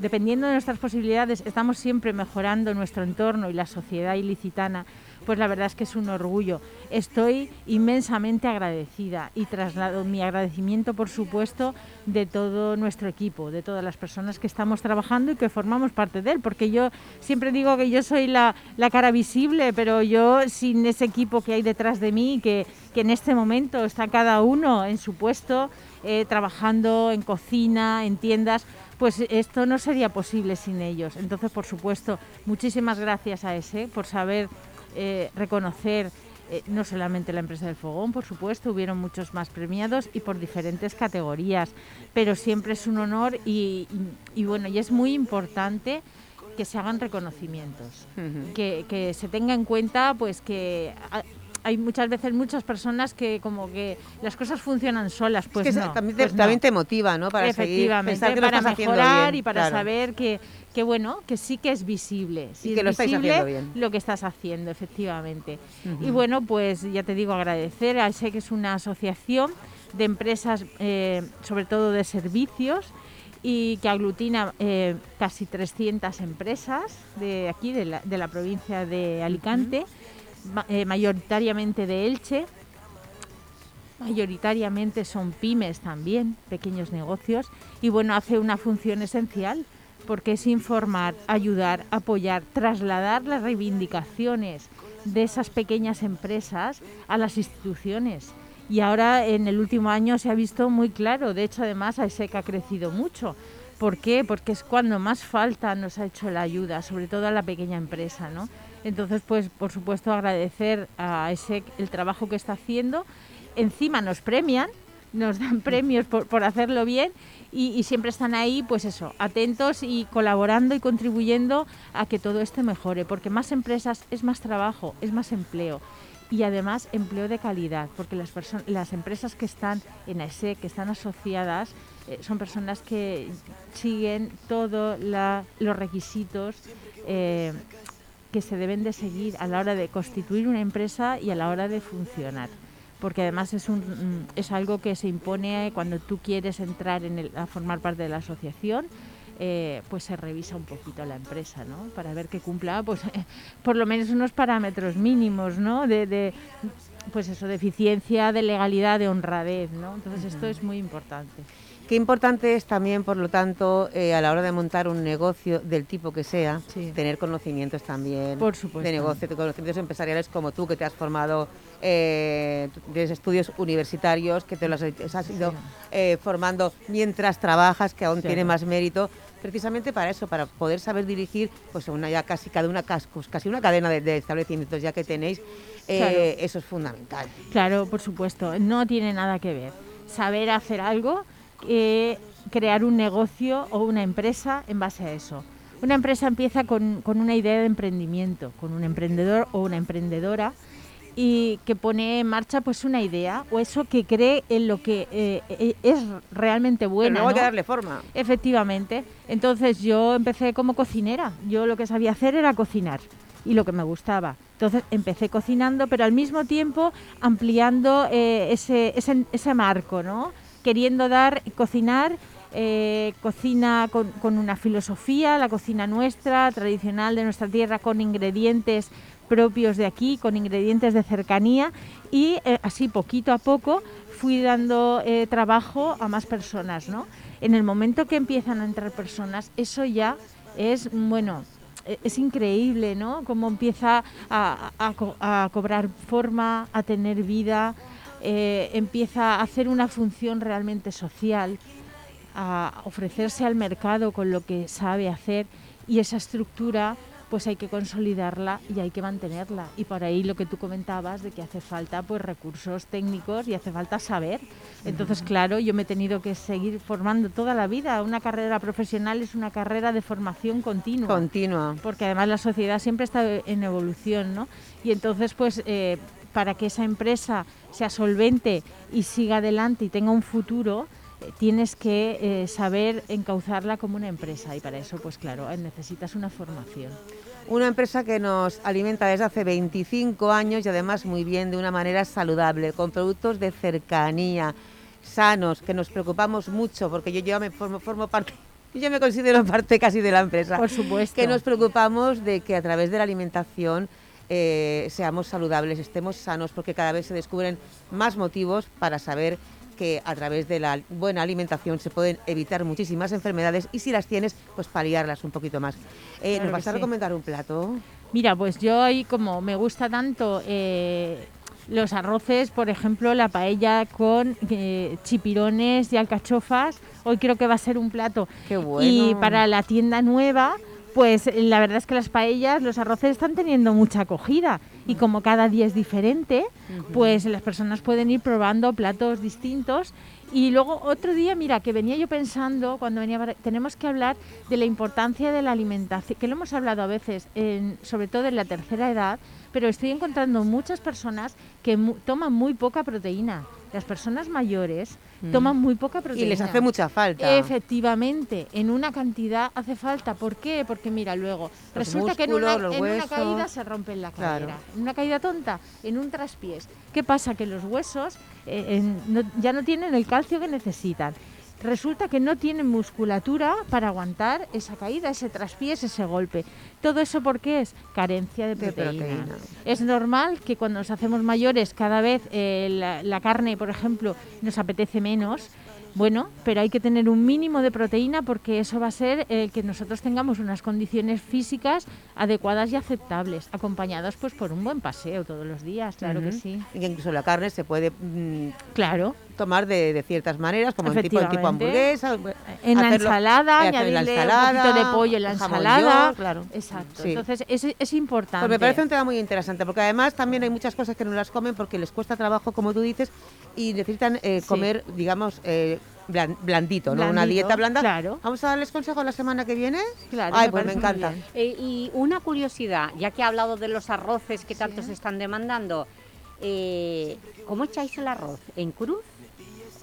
dependiendo de nuestras posibilidades, estamos siempre mejorando nuestro entorno y la sociedad ilicitana pues la verdad es que es un orgullo. Estoy inmensamente agradecida y traslado mi agradecimiento, por supuesto, de todo nuestro equipo, de todas las personas que estamos trabajando y que formamos parte de él, porque yo siempre digo que yo soy la, cara visible, pero yo sin ese equipo que hay detrás de mí, que, en este momento está cada uno en su puesto, eh, trabajando en cocina, en tiendas, pues esto no sería posible sin ellos. Entonces, por supuesto, muchísimas gracias a ese por saber eh, reconocer eh, no solamente la empresa del fogón, por supuesto, hubieron muchos más premiados y por diferentes categorías, pero siempre es un honor y, bueno, y es muy importante que se hagan reconocimientos, que, que, se tenga en cuenta pues que hay muchas veces muchas personas que como que las cosas funcionan solas, pues es que También, te, pues te motiva, ¿no? Para Efectivamente, seguir, para mejorar y para saber que, que, bueno, que sí que es visible. y que lo estáis haciendo bien. Lo que estás haciendo, efectivamente. Y bueno, pues ya te digo, agradecer sé que es una asociación de empresas, eh, sobre todo de servicios, y que aglutina eh, casi 300 empresas de aquí, de la, de la provincia de Alicante. Eh, mayoritariamente de Elche, mayoritariamente son pymes también, pequeños negocios, y bueno, hace una función esencial porque es informar, ayudar, apoyar, trasladar las reivindicaciones de esas pequeñas empresas a las instituciones. Y ahora en el último año se ha visto muy claro, de hecho además AESEC ha crecido mucho. ¿Por qué? Porque es cuando más falta nos ha hecho la ayuda, sobre todo a la pequeña empresa, ¿no? Entonces, pues por supuesto agradecer a ese el trabajo que está haciendo. Encima nos premian, nos dan premios por, hacerlo bien y, siempre están ahí, pues eso, atentos y colaborando y contribuyendo a que todo esto mejore, porque más empresas es más trabajo, es más empleo y además empleo de calidad, porque las, las empresas que están en AESEC, que están asociadas, eh, son personas que siguen todos los requisitos eh, que se deben de seguir a la hora de constituir una empresa y a la hora de funcionar. Porque además es, un, mm, es algo que se impone cuando tú quieres entrar en a formar parte de la asociación, eh, pues se revisa un poquito la empresa, ¿no? Para ver que cumpla, pues, por lo menos unos parámetros mínimos, ¿no? De, de, pues eso, de eficiencia, de legalidad, de honradez, ¿no? Entonces esto es muy importante. Qué importante es también, por lo tanto, eh, a la hora de montar un negocio del tipo que sea, tener conocimientos también de negocio, de conocimientos empresariales como tú, que te has formado, eh, tienes estudios universitarios, que te los has ido eh, formando mientras trabajas, que aún tiene más mérito, precisamente para eso, para poder saber dirigir pues una ya casi cada una pues, casi una cadena de, establecimientos ya que tenéis, eh, eso es fundamental. Claro, por supuesto, no tiene nada que ver. Saber hacer algo eh, crear un negocio o una empresa en base a eso. Una empresa empieza con, una idea de emprendimiento, con un emprendedor o una emprendedora y que pone en marcha pues una idea o eso que cree en lo que eh, eh, es realmente bueno. Pero hay que darle forma. Efectivamente. Entonces yo empecé como cocinera. Yo lo que sabía hacer era cocinar y lo que me gustaba. Entonces empecé cocinando, pero al mismo tiempo ampliando ese, ese, ese marco, ¿no? Queriendo dar, cocinar, eh, cocina con, una filosofía, la cocina nuestra, tradicional de nuestra tierra, con ingredientes propios de aquí, con ingredientes de cercanía y eh, así poquito a poco fui dando eh, trabajo a más personas, ¿no? En el momento que empiezan a entrar personas, eso ya es, bueno, e, es increíble, ¿no? Cómo empieza a cobrar forma, a tener vida, eh, empieza a hacer una función realmente social, a ofrecerse al mercado con lo que sabe hacer y esa estructura pues hay que consolidarla y hay que mantenerla. Y por ahí lo que tú comentabas de que hace falta pues recursos técnicos y hace falta saber. Entonces, claro, yo me he tenido que seguir formando toda la vida. Una carrera profesional es una carrera de formación continua. Continua. Porque además la sociedad siempre está en evolución, ¿no? Y entonces, pues, eh, para que esa empresa sea solvente y siga adelante y tenga un futuro, eh, tienes que eh, saber encauzarla como una empresa y para eso, pues claro, eh, necesitas una formación. Una empresa que nos alimenta desde hace 25 años y además muy bien, de una manera saludable, con productos de cercanía, sanos, que nos preocupamos mucho, porque yo ya me formo, formo parte yo me considero parte casi de la empresa. Por supuesto. Que nos preocupamos de que a través de la alimentación eh, seamos saludables, estemos sanos, porque cada vez se descubren más motivos para saber que a través de la buena alimentación se pueden evitar muchísimas enfermedades y si las tienes, pues paliarlas un poquito más. Eh, Claro ¿Nos vas a sí. recomendar un plato? Mira, pues yo ahí como me gusta tanto eh, los arroces, por ejemplo, la paella con eh, chipirones y alcachofas, hoy creo que va a ser un plato. Qué bueno. Y para la tienda nueva, pues la verdad es que las paellas, los arroces están teniendo mucha acogida y como cada día es diferente, pues las personas pueden ir probando platos distintos. Y luego otro día, mira, que venía yo pensando cuando venía, tenemos que hablar de la importancia de la alimentación, que lo hemos hablado a veces, en- sobre todo en la tercera edad, pero estoy encontrando muchas personas que mu- toman muy poca proteína. Las personas mayores Mm. toman muy poca Y proteína. les hace mucha falta. Efectivamente, en una cantidad hace falta. ¿Por qué? Porque mira, luego Los resulta que en una, en caída se rompe la Claro. cadera. En una caída tonta, en un traspiés. ¿Qué pasa? Que los huesos eh, en- no- ya no tienen el calcio que necesitan. Resulta que no tienen musculatura para aguantar esa caída, ese traspiés, ese golpe. Todo eso porque es carencia de De proteína. Es normal que cuando nos hacemos mayores cada vez eh, la, la carne, por ejemplo, nos apetece menos. Bueno, pero hay que tener un mínimo de proteína porque eso va a ser eh, que nosotros tengamos unas condiciones físicas adecuadas y aceptables, acompañadas pues por un buen paseo todos los días, claro que sí. Y incluso la carne se puede mm, Claro. Tomar de, de ciertas maneras, como en tipo, en tipo hamburguesa. En la hacerlo- ensalada, eh, en la añadirle ensalada, un poquito de pollo en la ensalada. york, claro. Exacto. Sí. Entonces, es, es importante. Pues me parece un tema muy interesante, porque además también hay muchas cosas que no las comen porque les cuesta trabajo, como tú dices, y necesitan eh, Sí. comer, digamos, eh, blan- blandito, ¿no? Una dieta blanda. claro. ¿Vamos a darles consejos la semana que viene? Claro, Ay, me pues me encanta. Eh, y una curiosidad, ya que ha hablado de los arroces que tanto se están demandando, eh, ¿cómo echáis el arroz? ¿En cruz?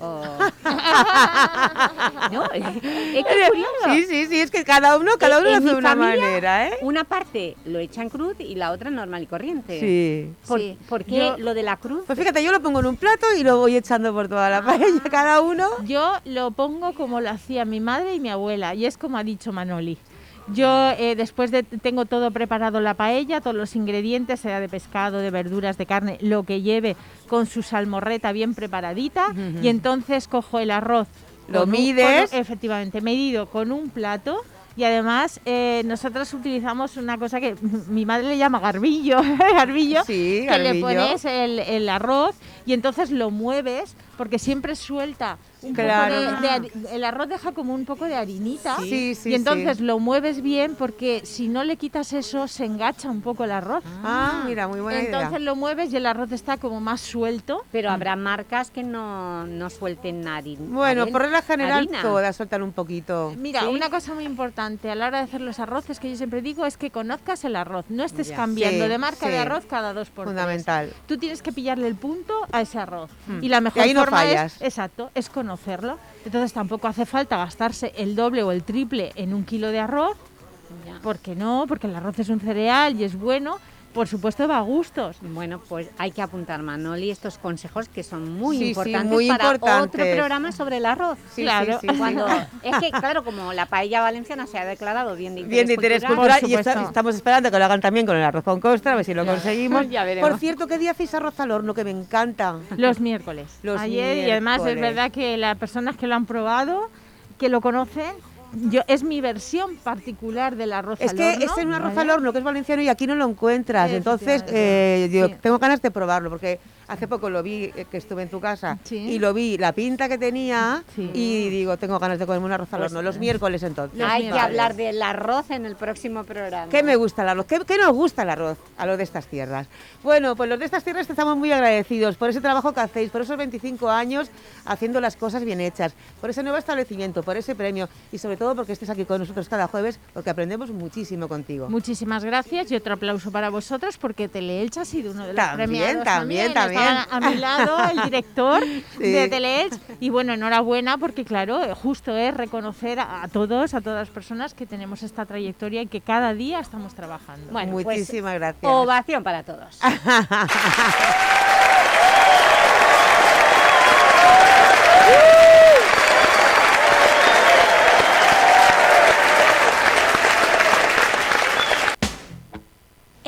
O- no, es que es curioso. Sí, sí, sí, es que cada uno, cada uno En lo hace de una familia, manera, ¿eh? Una parte lo echa en cruz y la otra normal y corriente. Sí. ¿Por, Sí. por qué Yo- lo de la cruz? Pues fíjate, yo lo pongo en un plato y lo voy echando por toda la paella, cada uno. Yo lo pongo como lo hacía mi madre y mi abuela, y es como ha dicho Manoli. Yo eh, después de tengo todo preparado la paella, todos los ingredientes, sea de pescado, de verduras, de carne, lo que lleve con su salmorreta bien preparadita, y entonces cojo el arroz. Lo un- mides. con- efectivamente, medido con un plato. Y además eh, nosotros utilizamos una cosa que mi madre le llama garbillo, garbillo, Sí, que le pones el, el arroz y entonces lo mueves porque siempre suelta un Claro. poco de, de el arroz deja como un poco de harinita Sí, sí, y entonces sí. lo mueves bien porque si no le quitas eso se engacha un poco el arroz. Ah, mira, muy buena idea. entonces lo mueves y el arroz está como más suelto. Pero habrá marcas que no, no suelten harina. Bueno, por regla general harina. todas sueltan un poquito. Mira, ¿Sí? una cosa muy importante a la hora de hacer los arroces que yo siempre digo es que conozcas el arroz, no estés Ya. cambiando Sí, de marca sí. de arroz cada dos por tres. Fundamental. Tú tienes que pillarle el punto a ese arroz. Mm. Y la Y mejor ahí no forma fallas. es, exacto, es conocerlo. Entonces tampoco hace falta gastarse el doble o el triple en un kilo de arroz. Ya. ¿Por qué no? Porque el arroz es un cereal y es bueno. Por supuesto va a gustos. Bueno, pues hay que apuntar, Manoli, estos consejos que son muy Sí, sí, importantes muy para otro importantes. programa sobre el arroz. Sí, Claro. sí, sí, sí. Cuando, es que, claro, como la paella valenciana se ha declarado bien de interés, Bien de interés cultural, cultural y está- estamos esperando que lo hagan también con el arroz con costra, a ver si lo conseguimos. Ya veremos. Por cierto, ¿qué día hacéis arroz al horno? Que me encanta. Los miércoles. Los Ayer, y además es verdad que las personas que lo han probado, que lo conocen, yo es mi versión particular del arroz Es al que horno, es en un arroz ¿vale? al horno que es valenciano y aquí no lo encuentras. Entonces, eh, yo Sí. tengo ganas de probarlo porque hace poco lo vi, eh, que estuve en tu casa, Sí. y lo vi, la pinta que tenía, Sí. y digo, tengo ganas de comerme un arroz al Pues, horno. Los miércoles entonces. Hay que hablar del arroz en el próximo programa. ¿Qué me gusta el arroz? ¿Qué, qué nos gusta el arroz a los de estas tierras? Bueno, pues los de estas tierras te estamos muy agradecidos por ese trabajo que hacéis, por esos 25 años haciendo las cosas bien hechas, por ese nuevo establecimiento, por ese premio y sobre todo porque estés aquí con nosotros cada jueves porque aprendemos muchísimo contigo. Muchísimas gracias y otro aplauso para vosotros porque Teleelch ha sido uno de los También, premiados. también, también. A mi lado el director Sí. de Teleelch y bueno, enhorabuena porque claro, justo es reconocer a, a todos, a todas las personas que tenemos esta trayectoria y que cada día estamos trabajando. Bueno, pues, Muchísimas gracias. Ovación para todos.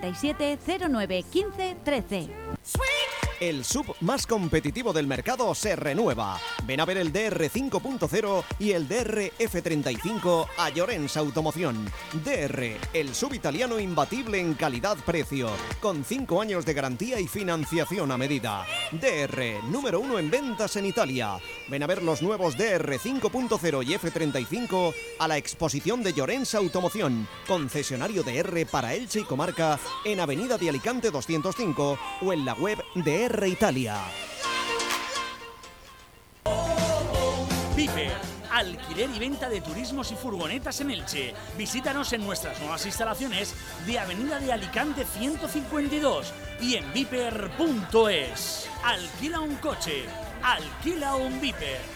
637 09 15 13. El sub más competitivo del mercado se renueva. Ven a ver el DR 5.0 y el DR F35 a Llorens Automoción. DR, el sub italiano imbatible en calidad-precio, con 5 años de garantía y financiación a medida. DR, número uno en ventas en Italia. Ven a ver los nuevos DR 5.0 y F35 a la exposición de Llorens Automoción, concesionario de R para Elche y Comarca en Avenida de Alicante 205 o en la web de R Italia. Viper, alquiler y venta de turismos y furgonetas en Elche. Visítanos en nuestras nuevas instalaciones de Avenida de Alicante 152 y en viper.es. Alquila un coche, alquila un Viper.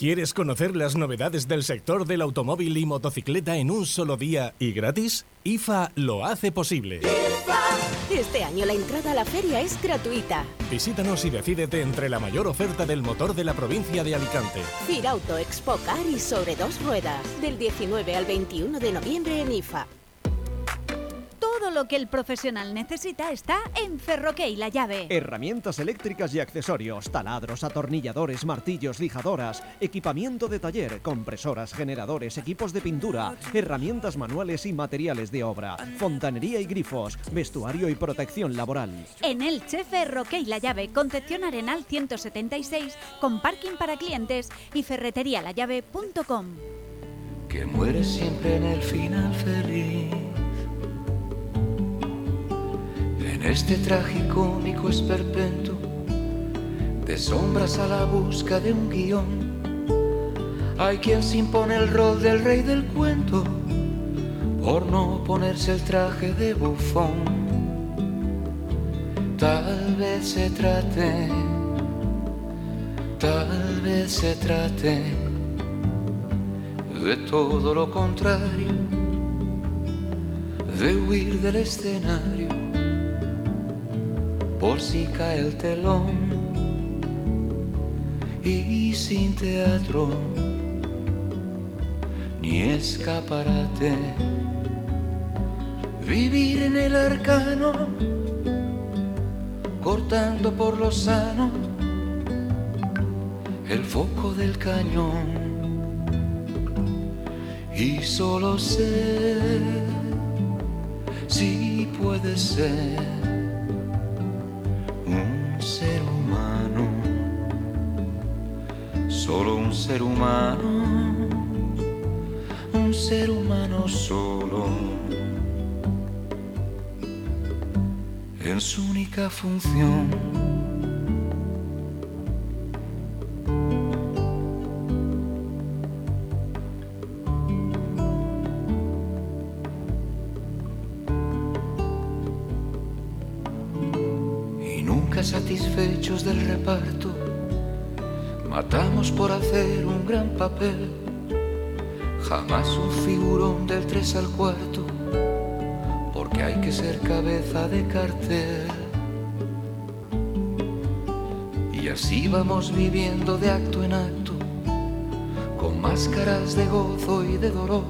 ¿Quieres conocer las novedades del sector del automóvil y motocicleta en un solo día y gratis? IFA lo hace posible. Este año la entrada a la feria es gratuita. Visítanos y decídete entre la mayor oferta del motor de la provincia de Alicante. Firauto, Expo Car y sobre dos ruedas. Del 19 al 21 de noviembre en IFA. Todo lo que el profesional necesita está en Ferroque y la llave. Herramientas eléctricas y accesorios, taladros, atornilladores, martillos, lijadoras, equipamiento de taller, compresoras, generadores, equipos de pintura, herramientas manuales y materiales de obra, fontanería y grifos, vestuario y protección laboral. En Elche, Ferroque y la llave, Concepción Arenal 176, con parking para clientes y ferreterialallave.com. Que muere siempre en el final feliz. En este tragicómico esperpento de sombras a la busca de un guion, hay quien se impone el rol del rey del cuento por no ponerse el traje de bufón. Tal vez se trate, tal vez se trate de todo lo contrario, de huir del escenario por si cae el telón y sin teatro ni escaparate. Vivir en el arcano cortando por lo sano el foco del cañón y solo sé si puede ser ser humano, solo un ser humano, un ser humano solo, en su única función. Nunca satisfechos del reparto, matamos por hacer un gran papel, jamás un figurón del tres al cuarto, por porque hay que ser cabeza de cartel. Y así vamos viviendo de acto en acto, con máscaras de gozo y de dolor,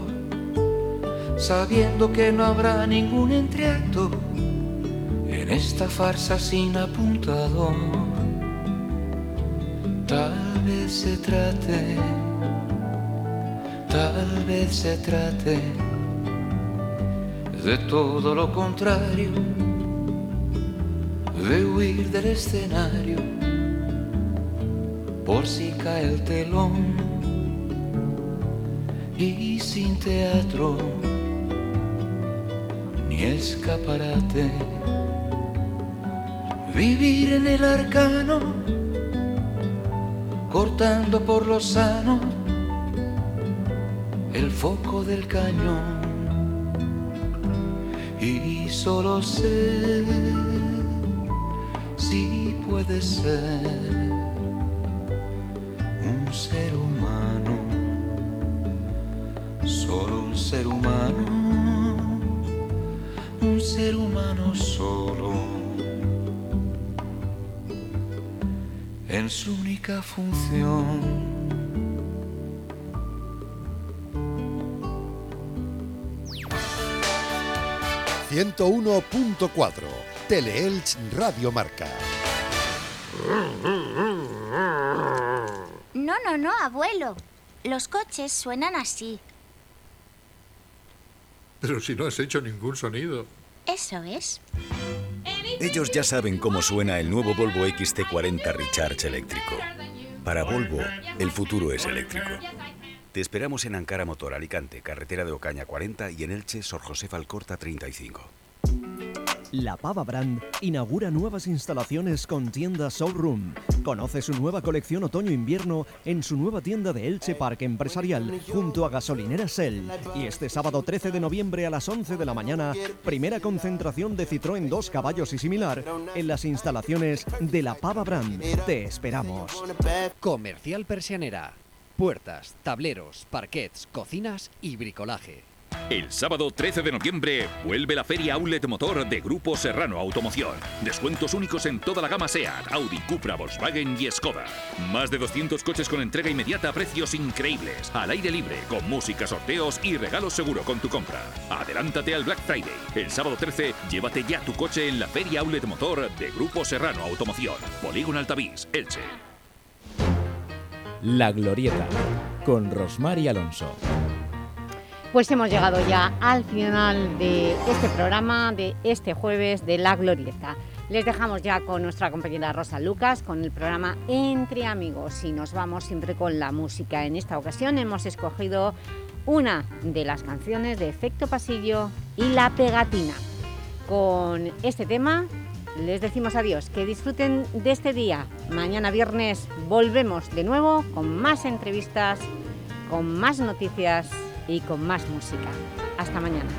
sabiendo que no habrá ningún entreacto esta farsa sin apuntador. Tal vez se trate, tal vez se trate de todo lo contrario, de huir del escenario por si cae el telón y sin teatro ni escaparate. Vivir en el arcano, cortando por lo sano el foco del cañón. Y solo sé si puede ser función. 101.4 Teleelch Radio Marca. No, no, no, abuelo. Los coches suenan así. Pero si no has hecho ningún sonido. Eso es. Ellos ya saben cómo suena el nuevo Volvo XC40 Recharge eléctrico. Para Volvo, el futuro es eléctrico. Te esperamos en Ankara Motor Alicante, carretera de Ocaña 40 y en Elche, Sor José Falcorta 35. La Pava Brand inaugura nuevas instalaciones con tienda Showroom. Conoce su nueva colección otoño-invierno en su nueva tienda de Elche Parque Empresarial junto a Gasolinera Shell. Y este sábado 13 de noviembre a las 11 de la mañana, primera concentración de Citroën 2 caballos y similar en las instalaciones de La Pava Brand. Te esperamos. Comercial Persianera. Puertas, tableros, parquets, cocinas y bricolaje. El sábado 13 de noviembre vuelve la Feria Outlet Motor de Grupo Serrano Automoción. Descuentos únicos en toda la gama SEAT, Audi, Cupra, Volkswagen y Skoda. Más de 200 coches con entrega inmediata a precios increíbles, al aire libre, con música, sorteos y regalos seguro con tu compra. Adelántate al Black Friday. El sábado 13, llévate ya tu coche en la Feria Outlet Motor de Grupo Serrano Automoción. Polígono Altavís, Elche. La Glorieta, con Rosmar y Alonso. Pues hemos llegado ya al final de este programa, de este jueves de La Glorieta. Les dejamos ya con nuestra compañera Rosa Lucas, con el programa Entre Amigos y nos vamos siempre con la música. En esta ocasión hemos escogido una de las canciones de Efecto Pasillo y La Pegatina. Con este tema les decimos adiós, que disfruten de este día. Mañana viernes volvemos de nuevo con más entrevistas, con más noticias y con más música. Hasta mañana.